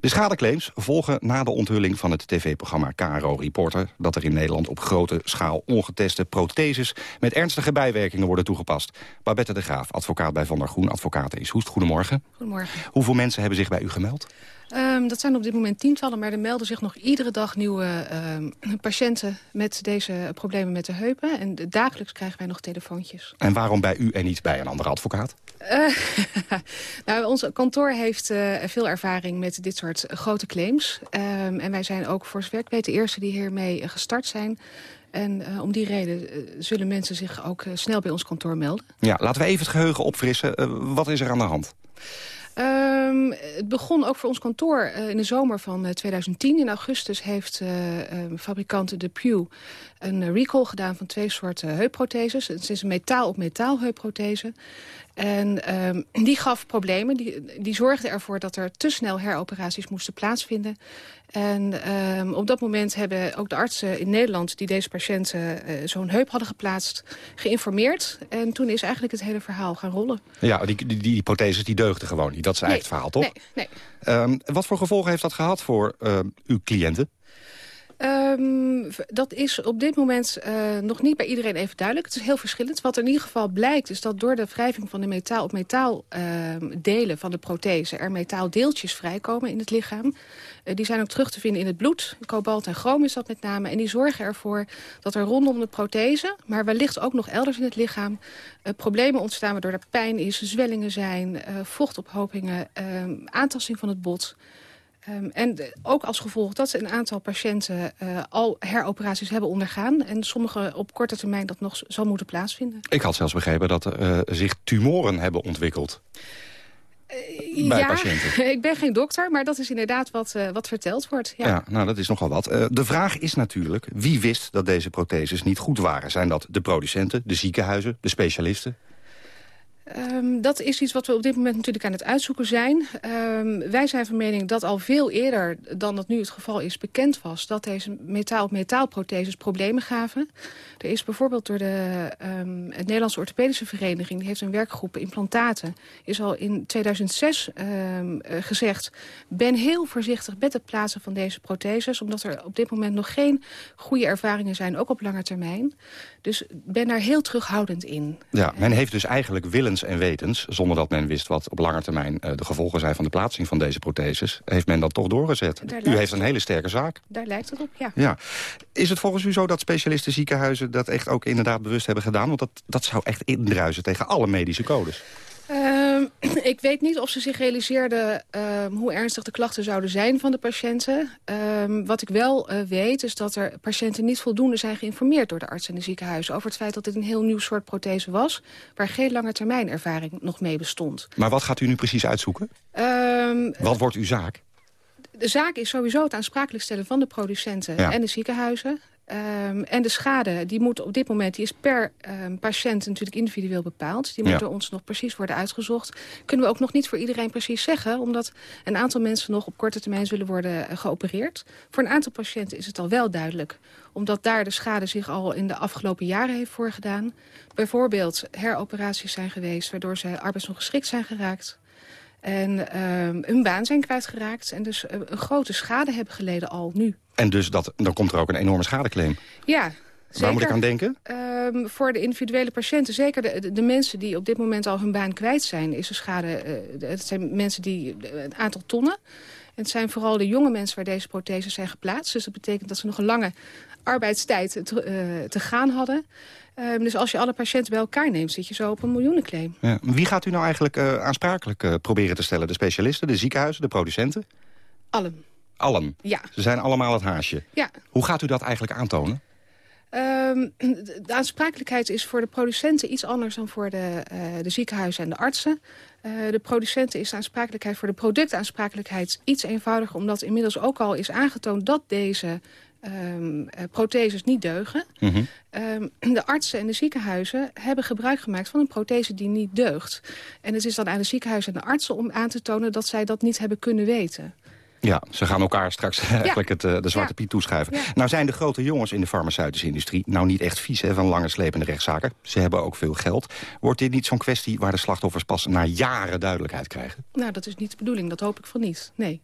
De schadeclaims volgen na de onthulling van het tv-programma KRO Reporter... dat er in Nederland op grote schaal ongeteste protheses... met ernstige bijwerkingen worden toegepast. Babette de Graaf, advocaat bij Van der Groen, advocaten is Hoest. Goedemorgen. Goedemorgen. Hoeveel mensen hebben zich bij u gemeld? Um, dat zijn op dit moment tientallen, maar er melden zich nog iedere dag nieuwe um, patiënten met deze problemen met de heupen. En dagelijks krijgen wij nog telefoontjes. En waarom bij u en niet bij een andere advocaat? Uh, nou, ons kantoor heeft uh, veel ervaring met dit soort grote claims. Um, en wij zijn ook voor zover ik weet de eerste die hiermee gestart zijn. En uh, om die reden zullen mensen zich ook snel bij ons kantoor melden. Ja, laten we even het geheugen opfrissen. wat is er aan de hand? Um, het begon ook voor ons kantoor uh, in de zomer van uh, 2010. In augustus heeft uh, fabrikant De Pew een recall gedaan van twee soorten heupprotheses. Het is een metaal op metaal heupprothese. En um, die gaf problemen. Die, die zorgde ervoor dat er te snel heroperaties moesten plaatsvinden. En um, op dat moment hebben ook de artsen in Nederland... die deze patiënten uh, zo'n heup hadden geplaatst, geïnformeerd. En toen is eigenlijk het hele verhaal gaan rollen. Ja, die, die, die protheses die deugden gewoon niet. Dat is nee, eigenlijk het verhaal, toch? Nee, nee. Um, wat voor gevolgen heeft dat gehad voor uh, uw cliënten? Um, dat is op dit moment uh, nog niet bij iedereen even duidelijk. Het is heel verschillend. Wat in ieder geval blijkt is dat door de wrijving van de metaal op metaal uh, delen van de prothese... er metaaldeeltjes vrijkomen in het lichaam. Uh, die zijn ook terug te vinden in het bloed. Kobalt en chroom is dat met name. En die zorgen ervoor dat er rondom de prothese... maar wellicht ook nog elders in het lichaam... problemen ontstaan waardoor er pijn is, zwellingen zijn... vochtophopingen, aantasting van het bot... Um, en de, ook als gevolg dat een aantal patiënten uh, al heroperaties hebben ondergaan... en sommige op korte termijn dat nog zal moeten plaatsvinden. Ik had zelfs begrepen dat er uh, zich tumoren hebben ontwikkeld. Uh, bij ja, patiënten. ik ben geen dokter, maar dat is inderdaad wat, wat verteld wordt. Ja. ja, nou dat is nogal wat. de vraag is natuurlijk, wie wist dat deze protheses niet goed waren? Zijn dat de producenten, de ziekenhuizen, de specialisten? Um, dat is iets wat we op dit moment natuurlijk aan het uitzoeken zijn. Um, wij zijn van mening dat al veel eerder dan dat nu het geval is bekend was... dat deze metaal-metaalprotheses problemen gaven. Er is bijvoorbeeld door de um, het Nederlandse Orthopedische Vereniging... die heeft een werkgroep implantaten... is al in 2006 uh, gezegd... ben heel voorzichtig met het plaatsen van deze protheses... omdat er op dit moment nog geen goede ervaringen zijn, ook op lange termijn. Dus ben daar heel terughoudend in. Ja, men heeft dus eigenlijk willens en wetens... zonder dat men wist wat op lange termijn uh, de gevolgen zijn... van de plaatsing van deze protheses... heeft men dat toch doorgezet. Daar u heeft een hele sterke zaak. Daar lijkt het op, ja. ja. Is het volgens u zo dat specialisten ziekenhuizen... dat echt ook inderdaad bewust hebben gedaan? Want dat, dat zou echt indruisen tegen alle medische codes. Uh, ik weet niet of ze zich realiseerden uh, hoe ernstig de klachten zouden zijn van de patiënten. Uh, wat ik wel uh, weet is dat er patiënten niet voldoende zijn geïnformeerd door de arts en de ziekenhuizen over het feit dat dit een heel nieuw soort prothese was waar geen lange termijn ervaring nog mee bestond. Maar wat gaat u nu precies uitzoeken? Ehm, wat wordt uw zaak? De zaak is sowieso het aansprakelijk stellen van de producenten ja. en de ziekenhuizen. Um, en de schade, die moet op dit moment, die is per um, patiënt natuurlijk individueel bepaald. Die moet ja. door ons nog precies worden uitgezocht. Kunnen we ook nog niet voor iedereen precies zeggen, omdat een aantal mensen nog op korte termijn zullen worden uh, geopereerd. Voor een aantal patiënten is het al wel duidelijk, omdat daar de schade zich al in de afgelopen jaren heeft voorgedaan. Bijvoorbeeld heroperaties zijn geweest, waardoor ze arbeidsongeschikt zijn geraakt. En um, hun baan zijn kwijtgeraakt en dus uh, een grote schade hebben geleden al nu. En dus dat, dan komt er ook een enorme schadeclaim. Ja, Zeker, Waar moet ik aan denken? Um, voor de individuele patiënten, zeker de, de, de, mensen die op dit moment al hun baan kwijt zijn... is de schade, uh, het zijn mensen die een aantal tonnen. En het zijn vooral de jonge mensen waar deze protheses zijn geplaatst. Dus dat betekent dat ze nog een lange arbeidstijd te, uh, te gaan hadden. Um, dus als je alle patiënten bij elkaar neemt, zit je zo op een miljoenenclaim. Ja. Wie gaat u nou eigenlijk uh, aansprakelijk proberen te stellen? De specialisten, de ziekenhuizen, de producenten? Allen. Allen? Ja. Ze zijn allemaal het haasje? Ja. Hoe gaat u dat eigenlijk aantonen? Um, de aansprakelijkheid is voor de producenten iets anders dan voor de, uh, de ziekenhuizen en de artsen. Uh, de producenten is de aansprakelijkheid voor de productaansprakelijkheid iets eenvoudiger... omdat inmiddels ook al is aangetoond dat deze ehm, protheses niet deugen. Mhm. Ehm, de artsen en de ziekenhuizen hebben gebruik gemaakt van een prothese die niet deugt. En het is dan aan de ziekenhuizen en de artsen om aan te tonen dat zij dat niet hebben kunnen weten. Ja, ze gaan elkaar straks eigenlijk het, eh, de zwarte Ja. piet toeschuiven. Ja. Nou zijn de grote jongens in de farmaceutische industrie... nou niet echt vies hè, van lange slepende rechtszaken. Ze hebben ook veel geld. Wordt dit niet zo'n kwestie waar de slachtoffers pas na jaren duidelijkheid krijgen? Nou, dat is niet de bedoeling. Dat hoop ik van niet. Nee.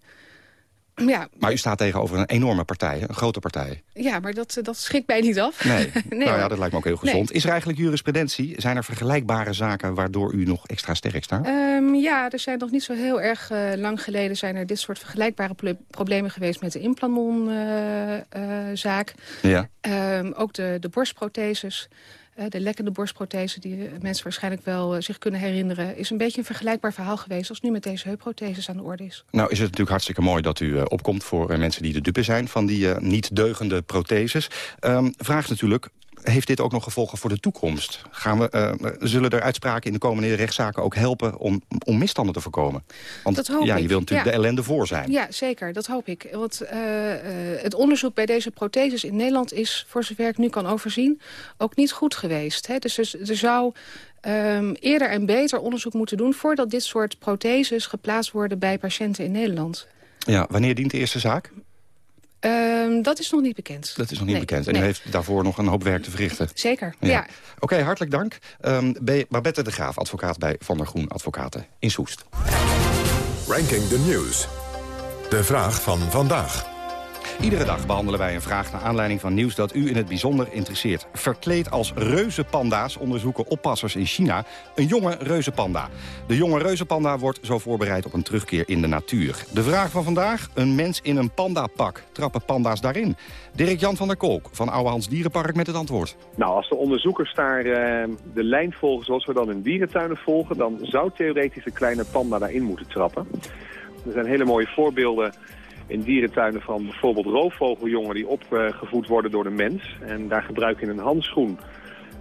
Ja, Maar u staat tegenover een enorme partij, een grote partij. ja maar dat, eh, dat schrikt mij niet af. Nee, nou ja, dat lijkt me ook heel gezond. Is er eigenlijk jurisprudentie? Zijn er vergelijkbare zaken waardoor u nog extra sterk staat? Ehm, ja, er zijn nog niet zo heel erg eh, lang geleden... zijn er dit soort vergelijkbare problemen geweest met de implanmonzaak. ja. Ehm, ook de, de borstprotheses. Eh, de lekkende borstprothese die eh, mensen waarschijnlijk wel eh, zich kunnen herinneren... is een beetje een vergelijkbaar verhaal geweest... als nu met deze heupprotheses aan de orde is. Nou is het natuurlijk hartstikke mooi dat u opkomt voor mensen die de dupe zijn van die niet deugende protheses. Ehm vraag natuurlijk, heeft dit ook nog gevolgen voor de toekomst? Gaan we, eh, zullen er uitspraken in de komende rechtszaken ook helpen om, om misstanden te voorkomen? Want Dat hoop ja, je wilt natuurlijk ja. de ellende voor zijn. Ja, zeker. Dat hoop ik. Want eh, eh, het onderzoek bij deze protheses in Nederland is, voor zover ik nu kan overzien, ook niet goed geweest. Hè? Dus er, er zou ehm, eerder en beter onderzoek moeten doen voordat dit soort protheses geplaatst worden bij patiënten in Nederland. Ja, wanneer dient de eerste zaak? Ehm, dat is nog niet bekend. Dat is nog niet Nee, bekend. En nee. u heeft daarvoor nog een hoop werk te verrichten. Zeker, ja. Oké, hartelijk dank. Ehm bij Babette de Graaf, advocaat bij Van der Groen Advocaten in Soest. Ranking the News. De vraag van vandaag. Iedere dag behandelen wij een vraag naar aanleiding van nieuws dat u in het bijzonder interesseert. Verkleed als reuzenpanda's onderzoeken oppassers in China een jonge reuzenpanda. De jonge reuzenpanda wordt zo voorbereid op een terugkeer in de natuur. De vraag van vandaag, een mens in een pandapak. Trappen panda's daarin? Dirk-Jan van der Kolk van Ouwehands Dierenpark met het antwoord. Nou, als de onderzoekers daar eh, de lijn volgen zoals we dan in dierentuinen volgen... dan zou theoretisch een kleine panda daarin moeten trappen. Er zijn hele mooie voorbeelden in dierentuinen van bijvoorbeeld roofvogeljongen... die opgevoed worden door de mens. En daar gebruik je een handschoen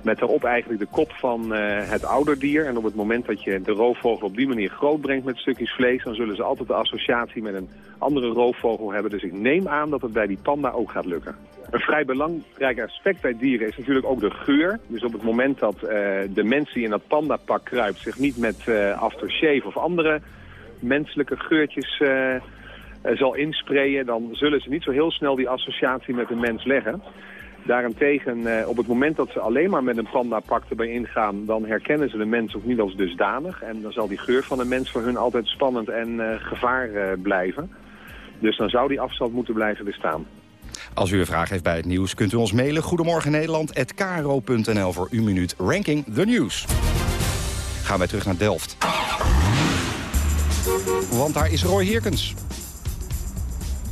met daarop eigenlijk de kop van eh, het ouderdier. En op het moment dat je de roofvogel op die manier groot brengt met stukjes vlees... dan zullen ze altijd de associatie met een andere roofvogel hebben. Dus ik neem aan dat het bij die panda ook gaat lukken. Een vrij belangrijk aspect bij dieren is natuurlijk ook de geur. Dus op het moment dat eh, de mens die in dat pandapak kruipt... zich niet met eh, aftershave of andere menselijke geurtjes zal insprayen... dan zullen ze niet zo heel snel die associatie met een mens leggen. Daarentegen, eh, op het moment dat ze alleen maar met een pandapak erbij ingaan... dan herkennen ze de mens ook niet als dusdanig. En dan zal die geur van de mens voor hun altijd spannend en eh, gevaar eh, blijven. Dus dan zou die afstand moeten blijven bestaan. Als u een vraag heeft bij het nieuws, kunt u ons mailen. Goedemorgen Nederland@kro.nl voor uw minuut Ranking the News. Gaan wij terug naar Delft. Want daar is Roy Heerkens.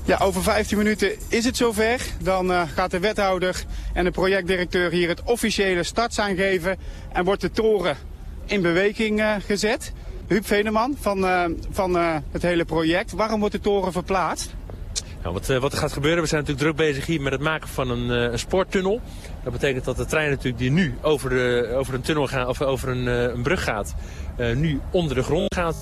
Ja, over 15 minuten is het zover. Dan eh, gaat de wethouder en de projectdirecteur hier het officiële startsein geven. En wordt de toren in beweging eh, gezet. Huub Veneman van, eh, van het hele project. Waarom wordt de toren verplaatst? Nou, wat, wat er gaat gebeuren, we zijn natuurlijk druk bezig hier met het maken van een, een. Dat betekent dat de trein natuurlijk die nu over, de, over een tunnel gaat, of over een, een brug gaat, nu onder de grond gaat.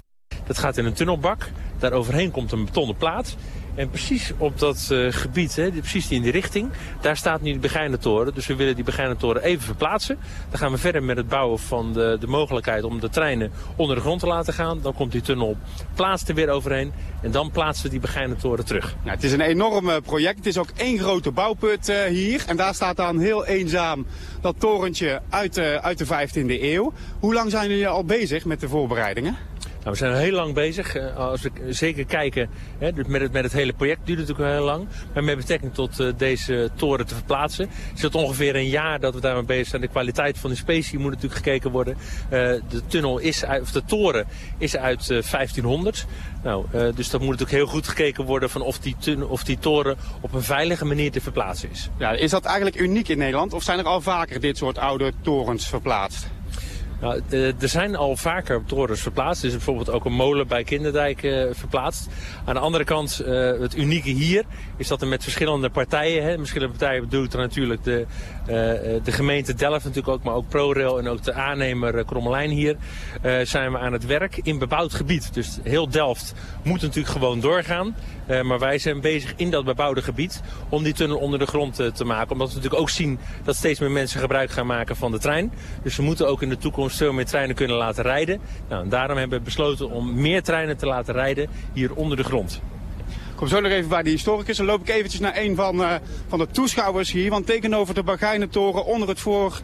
Dat gaat in een tunnelbak. Daar overheen komt een betonnen plaat. En precies op dat eh, gebied, hè, precies in die richting, daar staat nu de Begijnentoren. Dus we willen die Begijnentoren even verplaatsen. Dan gaan we verder met het bouwen van de, de mogelijkheid om de treinen onder de grond te laten gaan. Dan komt die tunnel, plaatst er weer overheen. En dan plaatsen we die Begijnentoren terug. Nou, het is een enorm eh, project. Het is ook één grote bouwput eh, hier. En daar staat dan heel eenzaam dat torentje uit, uit de 15e eeuw. Hoe lang zijn jullie al bezig met de voorbereidingen? Nou, we zijn heel lang bezig. Eh, Als we zeker kijken hè, met, het, met het hele project duurt het natuurlijk heel lang. Maar met betrekking tot eh, deze toren te verplaatsen. is het ongeveer een jaar dat we daarmee bezig zijn. De kwaliteit van de specie moet natuurlijk gekeken worden. Eh, de tunnel is uit, of de toren is uit eh, 1500. Nou, dus dat moet natuurlijk heel goed gekeken worden van of die, tunnel, of die toren op een veilige manier te verplaatsen is. Ja, is dat eigenlijk uniek in Nederland? Of zijn er al vaker dit soort oude torens verplaatst? Nou, eh, er zijn al vaker torens verplaatst. Er is bijvoorbeeld ook een molen bij Kinderdijk uh, verplaatst. Aan de andere kant, uh, het unieke hier, is dat er met verschillende partijen... Hè, verschillende partijen bedoel ik er natuurlijk de, de gemeente Delft natuurlijk ook... maar ook ProRail en ook de aannemer Krommelijn hier... zijn we aan het werk in bebouwd gebied. Dus heel Delft moet natuurlijk gewoon doorgaan. Maar wij zijn bezig in dat bebouwde gebied om die tunnel onder de grond te maken. Omdat we natuurlijk ook zien dat steeds meer mensen gebruik gaan maken van de trein. Dus we moeten ook in de toekomst veel meer treinen kunnen laten rijden. Nou, daarom hebben we besloten om meer treinen te laten rijden hier onder de grond. Kom zo nog even bij de historicus. Dan loop ik eventjes naar een van, uh, van de toeschouwers hier. Want tegenover de Bagijnentoren onder het voorspoor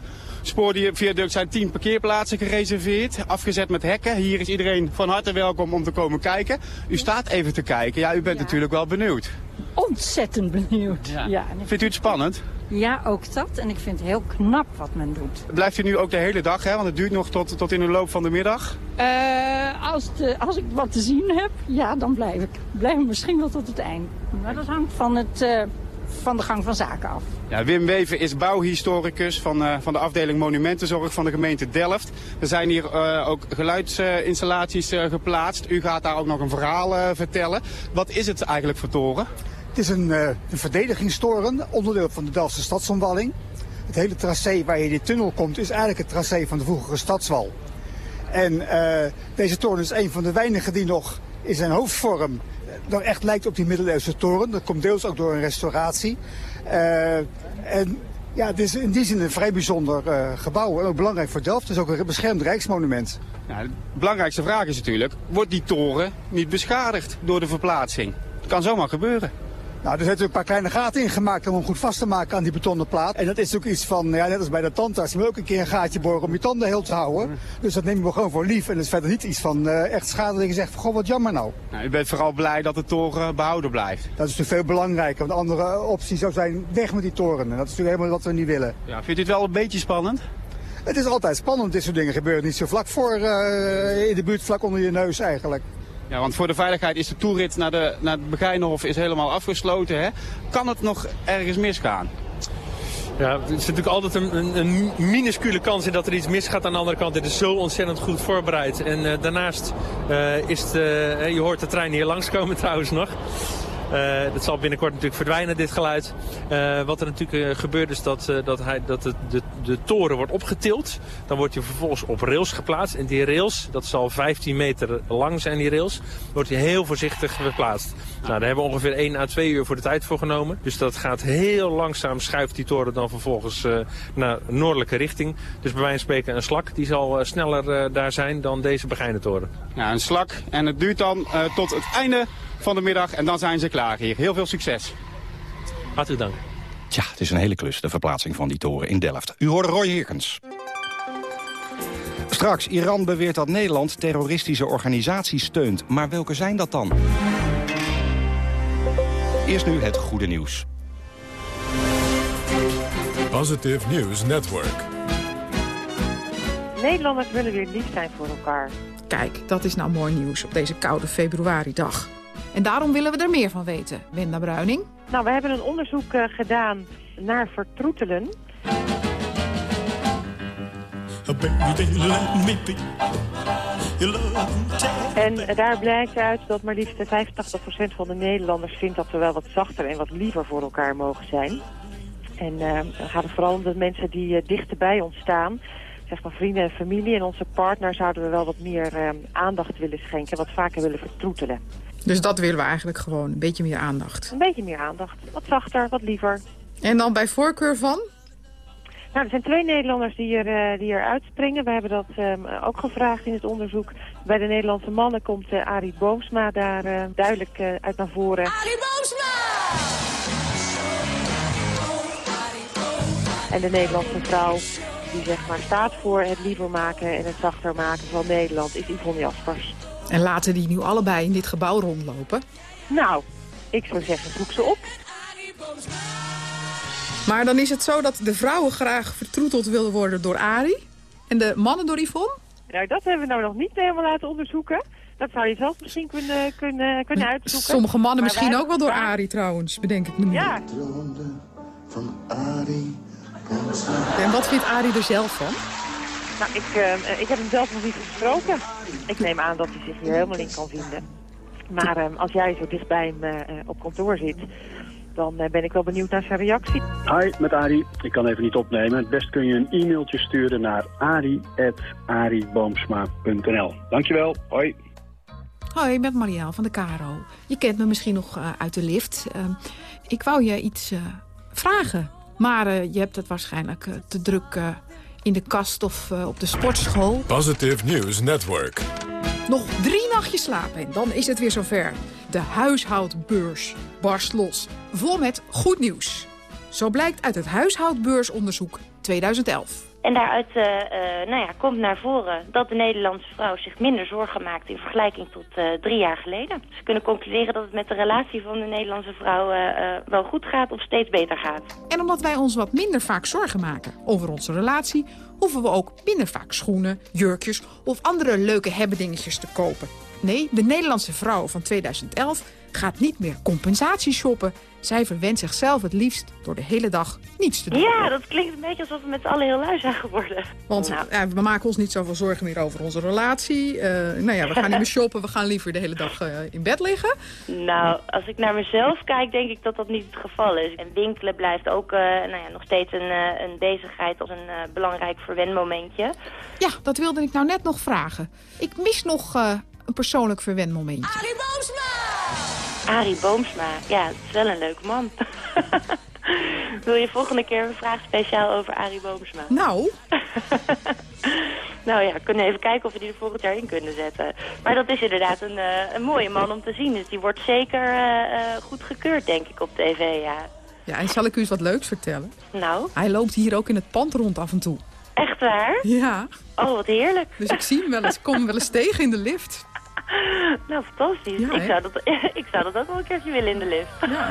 die viaduct zijn 10 parkeerplaatsen gereserveerd. Afgezet met hekken. Hier is iedereen van harte welkom om te komen kijken. U staat even te kijken. Ja, u bent natuurlijk wel benieuwd. Ontzettend benieuwd. Ja. ja Vindt u het spannend? Ja, ook dat. En ik vind het heel knap wat men doet. Blijft u nu ook de hele dag, hè? Want het duurt nog tot, tot in de loop van de middag? Uh, als, de, als ik wat te zien heb, ja, dan blijf ik. Blijf misschien wel tot het eind. Maar dat hangt van, het, uh, van de gang van zaken af. Ja, Wim Weven is bouwhistoricus van, uh, van de afdeling Monumentenzorg van de gemeente Delft. Er zijn hier ook geluidsinstallaties geplaatst. U gaat daar ook nog een verhaal vertellen. Wat is het eigenlijk voor toren? Het is een, uh, een verdedigingstoren, onderdeel van de Delftse stadsomwalling. Het hele tracé waar je in die tunnel komt is eigenlijk het tracé van de vroegere stadswal. En uh, deze toren is een van de weinigen die nog in zijn hoofdvorm nog echt lijkt op die middeleeuwse toren. Dat komt deels ook door een restauratie. Uh, en ja, het is in die zin een vrij bijzonder uh, gebouw en ook belangrijk voor Delft. Het is ook een beschermd rijksmonument. Nou, de belangrijkste vraag is natuurlijk, wordt die toren niet beschadigd door de verplaatsing? Het kan zomaar gebeuren. Nou, er zijn een paar kleine gaten ingemaakt om hem goed vast te maken aan die betonnen plaat. En dat is ook iets van, ja, net als bij de tandarts, moet ook een keer een gaatje boren om je tanden heel te houden. Dus dat nemen we gewoon voor lief. En dat is verder niet iets van uh, echt schade dat je zegt, goh, wat jammer nou. nou. U bent vooral blij dat de toren behouden blijft. Dat is natuurlijk veel belangrijker, want de andere optie zou zijn weg met die toren. En dat is natuurlijk helemaal wat we niet willen. Ja, vindt u het wel een beetje spannend? Het is altijd spannend. Dit soort dingen gebeuren niet zo vlak voor, uh, in de buurt, vlak onder je neus eigenlijk. Ja, want voor de veiligheid is de toerit naar, de, naar het Begijnenhof is helemaal afgesloten. Hè? Kan het nog ergens misgaan? Ja, er zit natuurlijk altijd een, een, minuscule kans in dat er iets misgaat. Aan de andere kant, dit is zo ontzettend goed voorbereid. En uh, daarnaast uh, is het, uh, je hoort de trein hier langskomen trouwens nog. Uh, dat zal binnenkort natuurlijk verdwijnen, dit geluid. Uh, wat er natuurlijk uh, gebeurt is dat, dat, hij, dat de, de, de, toren wordt opgetild. Dan wordt hij vervolgens op rails geplaatst. En die rails, dat zal 15 meter lang zijn die rails, wordt hij heel voorzichtig verplaatst. Nou, daar hebben we ongeveer 1 à 2 uur voor de tijd voor genomen. Dus dat gaat heel langzaam, schuift die toren dan vervolgens naar noordelijke richting. Dus bij wijze van spreken een slak, die zal sneller daar zijn dan deze toren. Ja, een slak. En het duurt dan tot het einde van de middag. En dan zijn ze klaar hier. Heel veel succes. Hartelijk dank. Tja, het is een hele klus, de verplaatsing van die toren in Delft. U hoorde Roy Heerkens. Straks, Iran beweert dat Nederland terroristische organisaties steunt. Maar welke zijn dat dan? Eerst nu het goede nieuws. Positive News Network. Nederlanders willen weer lief zijn voor elkaar. Kijk, dat is nou mooi nieuws op deze koude februaridag. En daarom willen we er meer van weten. Wenda Bruining? Nou, we hebben een onderzoek uh, gedaan naar vertroetelen. En daar blijkt uit dat maar liefst 85% van de Nederlanders vindt dat we wel wat zachter en wat liever voor elkaar mogen zijn. En uh, dan gaat het vooral om de mensen die uh, dichter bij ons staan zeg maar vrienden en familie en onze partner zouden we wel wat meer uh, aandacht willen schenken, wat vaker willen vertroetelen. Dus dat willen we eigenlijk gewoon, een beetje meer aandacht? Een beetje meer aandacht, wat zachter, wat liever. En dan bij voorkeur van? Nou, er zijn twee Nederlanders die er, uh, die er uitspringen. We hebben dat um, ook gevraagd in het onderzoek. Bij de Nederlandse mannen komt uh, Arie Boomsma daar uh, duidelijk uit naar voren. Arie Boomsma! En de Nederlandse vrouw die zeg maar staat voor het liever maken en het zachter maken van Nederland is Yvonne Jaspers. En laten die nu allebei in dit gebouw rondlopen? Nou, ik zou zeggen, zoek ze op. Maar dan is het zo dat de vrouwen graag vertroeteld willen worden door Arie en de mannen door Yvonne? Nou, dat hebben we nou nog niet helemaal laten onderzoeken. Dat zou je zelf misschien kunnen, kunnen, kunnen uitzoeken. Sommige mannen misschien ook wel door Arie trouwens, bedenk ik me. Ja. En wat vindt Arie er zelf van? Nou, ik, uh, ik heb hem zelf nog niet gesproken. Ik neem aan dat hij zich hier helemaal in kan vinden. Maar uh, als jij zo dicht bij hem uh, op kantoor zit, dan ben ik wel benieuwd naar zijn reactie. Hi, met Arie. Ik kan even niet opnemen. Het best kun je een e-mailtje sturen naar ari.ariboomsma.nl. Dankjewel. Hoi. Hoi, met Mariaal van de Caro. Je kent me misschien nog uit de lift. Ehm, ik wou je iets vragen. Maar je hebt het waarschijnlijk te druk in de kast of uh, op de sportschool. Positive News Network. Nog drie nachtjes slapen en dan is het weer zover. De huishoudbeurs barst los. Vol met goed nieuws. Zo blijkt uit het huishoudbeursonderzoek 2011. En daaruit uh, nou ja, komt naar voren dat de Nederlandse vrouw zich minder zorgen maakt in vergelijking tot uh, drie jaar geleden. Ze kunnen concluderen dat het met de relatie van de Nederlandse vrouw wel goed gaat of steeds beter gaat. En omdat wij ons wat minder vaak zorgen maken over onze relatie, hoeven we ook minder vaak schoenen, jurkjes of andere leuke hebbedingetjes te kopen. Nee, de Nederlandse vrouw van 2011 gaat niet meer compensatie shoppen. Zij verwendt zichzelf het liefst door de hele dag niets te doen. Ja, dat klinkt een beetje alsof we met z'n allen heel lui zijn geworden. Want nou. ja, we maken ons niet zoveel zorgen meer over onze relatie. Uh, nou ja, we gaan niet meer shoppen, we gaan liever de hele dag uh, in bed liggen. Nou, als ik naar mezelf kijk, denk ik dat dat niet het geval is. En winkelen blijft ook uh, nou ja, nog steeds een, een bezigheid als een belangrijk verwenmomentje. Ja, dat wilde ik nou net nog vragen. Ik mis nog een persoonlijk verwenmomentje. Arie Boomsma! Arie Boomsma, ja, het is wel een leuke man. Wil je volgende keer een vraag speciaal over Arie Boomsma? Nou? nou ja, we kunnen even kijken of we die er volgend jaar in kunnen zetten. Maar dat is inderdaad een, uh, een mooie man om te zien. Dus die wordt zeker uh, uh, goed gekeurd, denk ik, op tv, ja. Ja, en zal ik u eens wat leuks vertellen? Nou? Hij loopt hier ook in het pand rond af en toe. Echt waar? Ja. Oh, wat heerlijk. Dus ik zie hem wel eens, kom hem wel eens tegen in de lift. Nou, fantastisch. Ja, ik, zou dat, ik zou dat ook wel een keertje willen in de lift. Ja,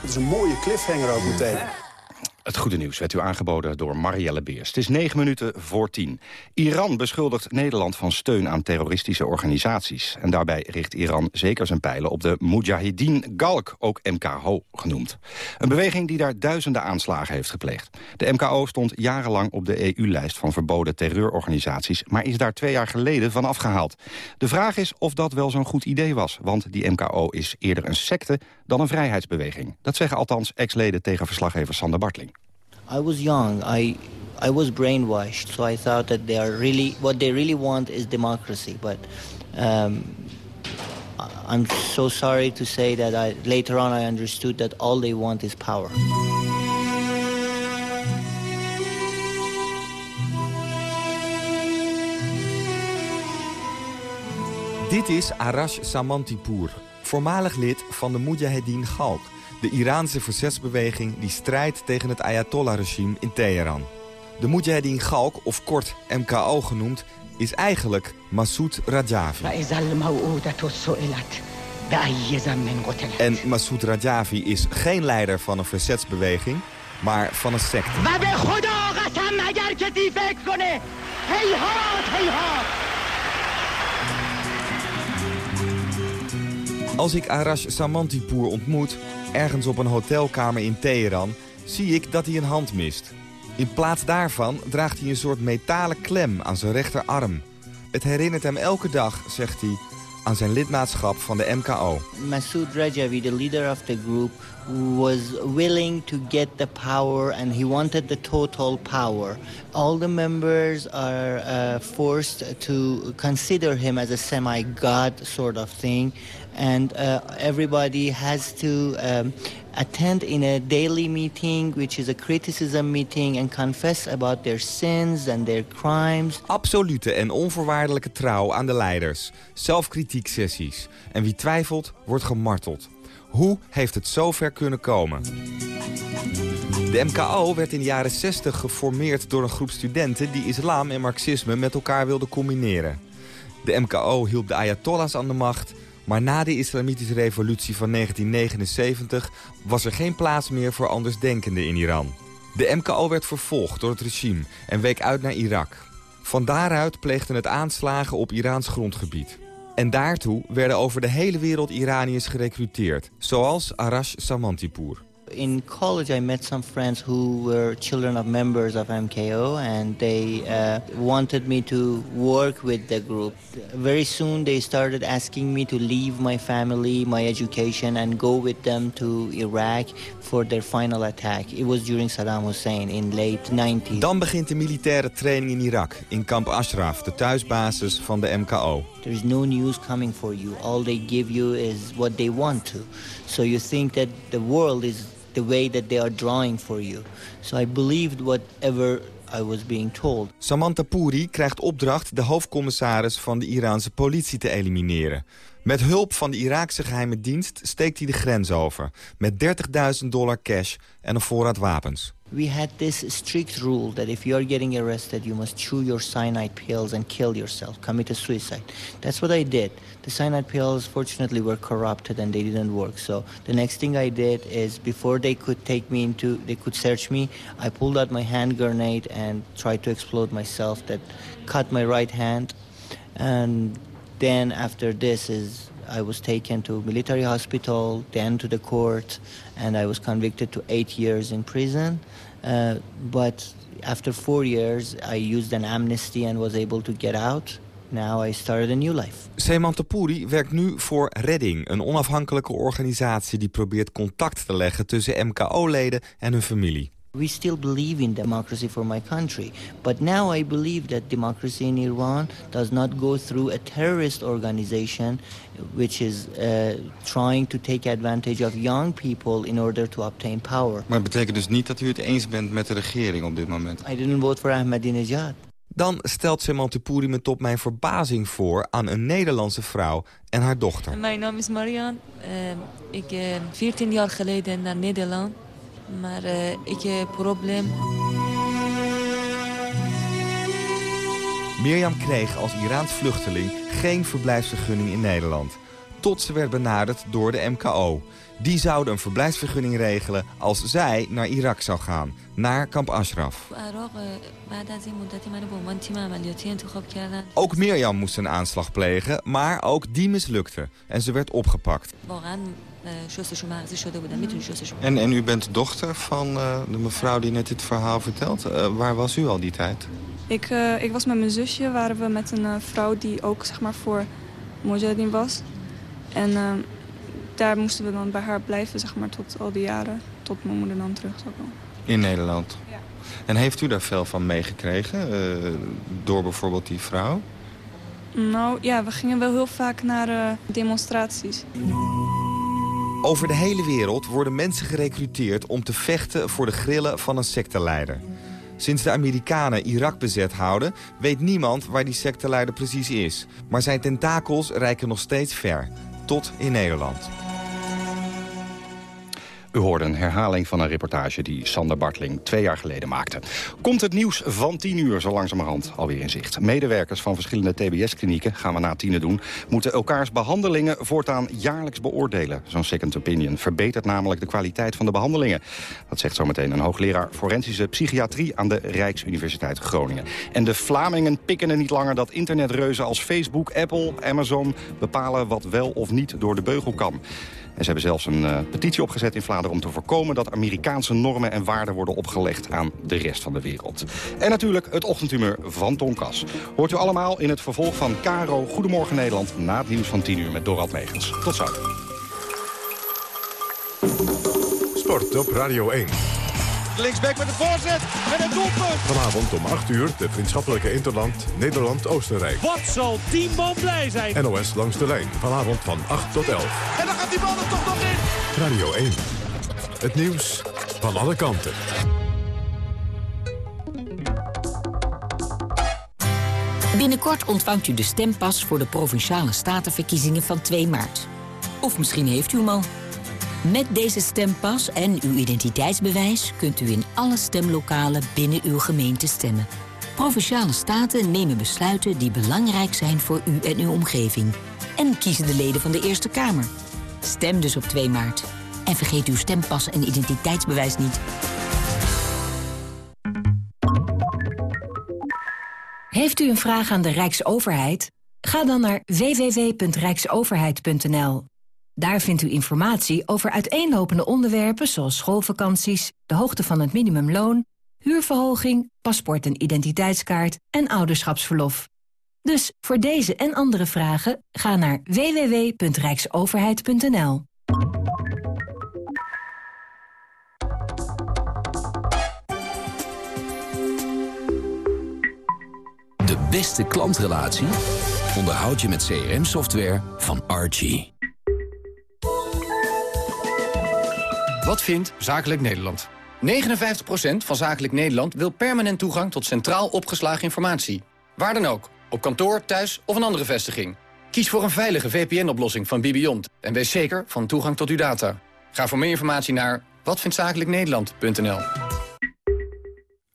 Het is een mooie cliffhanger ook meteen. Het goede nieuws werd u aangeboden door Marielle Beers. Het is negen minuten voor tien. Iran beschuldigt Nederland van steun aan terroristische organisaties. En daarbij richt Iran zeker zijn pijlen op de Mujahideen Galk, ook MKO genoemd. Een beweging die daar duizenden aanslagen heeft gepleegd. De MKO stond jarenlang op de EU-lijst van verboden terreurorganisaties... maar is daar twee jaar geleden van afgehaald. De vraag is of dat wel zo'n goed idee was... want die MKO is eerder een secte dan een vrijheidsbeweging. Dat zeggen althans ex-leden tegen verslaggever Sander Bartling. I was young. I I was brainwashed, so I thought that they are really what they really want is democracy. But um, I'm so sorry to say that I, later on I understood that all they want is power. Dit is Arash Samantipour, voormalig lid van de Mujahedin Galk de Iraanse verzetsbeweging die strijdt tegen het Ayatollah-regime in Teheran. De Mujahideen Galk, of kort MKO genoemd, is eigenlijk Massoud Rajavi. En Massoud Rajavi is geen leider van een verzetsbeweging, maar van een secte. Als ik Arash Samantipour ontmoet, ergens op een hotelkamer in Teheran, zie ik dat hij een hand mist. In plaats daarvan draagt hij een soort metalen klem aan zijn rechterarm. Het herinnert hem elke dag, zegt hij, aan zijn lidmaatschap van de MKO. Masoud Rajavi, the leader of the group, was willing to get the power and he wanted the total power. All the members are uh, forced to consider him as a semi-god sort of thing and uh, everybody has to um, attend in a daily meeting, which is a criticism meeting, and confess about their sins and their crimes. Absolute en onvoorwaardelijke trouw aan de leiders, zelfkritieksessies. En wie twijfelt, wordt gemarteld. Hoe heeft het zover kunnen komen? De MKO werd in de jaren 60 geformeerd door een groep studenten... die islam en marxisme met elkaar wilden combineren. De MKO hielp de ayatollahs aan de macht maar na de islamitische revolutie van 1979 was er geen plaats meer voor andersdenkenden in Iran. De MKO werd vervolgd door het regime en week uit naar Irak. Van daaruit pleegden het aanslagen op Iraans grondgebied. En daartoe werden over de hele wereld Iraniërs gerekruteerd, zoals Arash Samantipour. In college, I met some friends who were children of members of MKO, and they uh, wanted me to work with the group. Very soon, they started asking me to leave my family, my education, and go with them to Iraq for their final attack. It was during Saddam Hussein in late 90s. Dan begint de militaire training in Irak, in kamp Ashraf, de thuisbasis van de MKO. There is no news coming for you. All they give you is what they want to. So you think that the world is the way that they are drawing for you. So I believed whatever I was being told. Samantha Puri krijgt opdracht de hoofdcommissaris van de Iraanse politie te elimineren. Met hulp van de Iraakse geheime dienst steekt hij de grens over. Met 30.000 dollar cash en een voorraad wapens. We had this strict rule that if you are getting arrested, you must chew your cyanide pills and kill yourself, commit a suicide. That's what I did. The cyanide pills, fortunately, were corrupted and they didn't work. So the next thing I did is before they could take me into, they could search me, I pulled out my hand grenade and tried to explode myself. That cut my right hand. And then after this is I was taken to military hospital, then to the court, and I was convicted to eight years in prison. Uh, but after four years, I used an amnesty and was able to get out. Now I started a new life. Semantopuri werkt nu voor Redding, een onafhankelijke organisatie die probeert contact te leggen tussen MKO-leden en hun familie. We still believe in democracy for my country, but now I believe that democracy in Iran does not go through a terrorist organization which is uh, trying to take advantage of young people in order to obtain power. Maar het betekent dus niet dat u het eens bent met de regering op dit moment? I didn't vote for Ahmadinejad. Dan stelt Semantopuri me tot mijn verbazing voor aan een Nederlandse vrouw en haar dochter. Mijn naam is Marian. Uh, ik ben 14 jaar geleden naar Nederland. Maar uh, ik heb een probleem. Mirjam kreeg als Iraans vluchteling geen verblijfsvergunning in Nederland. Tot ze werd benaderd door de MKO. Die zouden een verblijfsvergunning regelen als zij naar Irak zou gaan. Naar kamp Ashraf. Ook Mirjam moest een aanslag plegen, maar ook die mislukte. En ze werd opgepakt. En, en u bent dochter van uh, de mevrouw die net dit verhaal vertelt. Uh, waar was u al die tijd? Ik, uh, ik was met mijn zusje, waren we met een vrouw die ook zeg maar, voor Mojahedin was. En daar moesten we dan bij haar blijven zeg maar, tot al die jaren. Tot mijn moeder dan terug zou komen. In Nederland? Ja. En heeft u daar veel van meegekregen? door bijvoorbeeld die vrouw? Nou ja, we gingen wel heel vaak naar demonstraties. Over de hele wereld worden mensen gerekruteerd om te vechten voor de grillen van een secteleider. Sinds de Amerikanen Irak bezet houden, weet niemand waar die secteleider precies is. Maar zijn tentakels reiken nog steeds ver, tot in Nederland. U hoorde een herhaling van een reportage die Sander Bartling twee jaar geleden maakte. Komt het nieuws van 10 uur zo langzamerhand alweer in zicht. Medewerkers van verschillende TBS-klinieken, gaan we na tienen doen... moeten elkaars behandelingen voortaan jaarlijks beoordelen. Zo'n second opinion verbetert namelijk de kwaliteit van de behandelingen. Dat zegt zometeen een hoogleraar forensische psychiatrie... aan de Rijksuniversiteit Groningen. En de Vlamingen pikken er niet langer dat internetreuzen als Facebook, Apple, Amazon... bepalen wat wel of niet door de beugel kan. En ze hebben zelfs een uh, petitie opgezet in Vlaanderen om te voorkomen dat Amerikaanse normen en waarden worden opgelegd aan de rest van de wereld. En natuurlijk het ochtendhumeur van Tonkas. Hoort u allemaal in het vervolg van Caro Goedemorgen Nederland na het nieuws van 10 uur met Dorald Megens. Tot zo. Sport op Radio 1. Linksback met de voorzet en het doelpunt. Vanavond om 8 uur de vriendschappelijke Interland Nederland-Oostenrijk. Wat zal die man blij zijn. NOS langs de lijn. Vanavond van 8 tot 11. En dan gaat die bal er toch nog in. Radio 1. Het nieuws van alle kanten. Binnenkort ontvangt u de stempas voor de Provinciale Statenverkiezingen van 2 maart. Of misschien heeft u hem al. Met deze stempas en uw identiteitsbewijs kunt u in alle stemlokalen binnen uw gemeente stemmen. Provinciale staten nemen besluiten die belangrijk zijn voor u en uw omgeving. En kiezen de leden van de Eerste Kamer. Stem dus op 2 maart. En vergeet uw stempas en identiteitsbewijs niet. Heeft u een vraag aan de Rijksoverheid? Ga dan naar www.rijksoverheid.nl. Daar vindt u informatie over uiteenlopende onderwerpen zoals schoolvakanties, de hoogte van het minimumloon, huurverhoging, paspoort en identiteitskaart en ouderschapsverlof. Dus voor deze en andere vragen ga naar www.rijksoverheid.nl. De beste klantrelatie onderhoud je met CRM-software van Archie. Wat vindt Zakelijk Nederland? 59% van Zakelijk Nederland wil permanent toegang tot centraal opgeslagen informatie. Waar dan ook, op kantoor, thuis of een andere vestiging. Kies voor een veilige VPN-oplossing van Bibiont en wees zeker van toegang tot uw data. Ga voor meer informatie naar watvindtzakelijknederland.nl.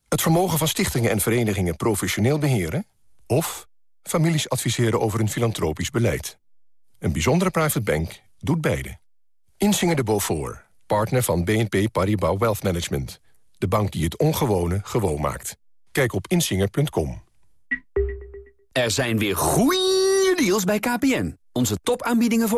Het vermogen van stichtingen en verenigingen professioneel beheren... of families adviseren over een filantropisch beleid. Een bijzondere private bank doet beide. Insinger de Beaufort, partner van BNP Paribas Wealth Management. De bank die het ongewone gewoon maakt. Kijk op insinger.com. Er zijn weer goeie deals bij KPN. Onze topaanbiedingen voor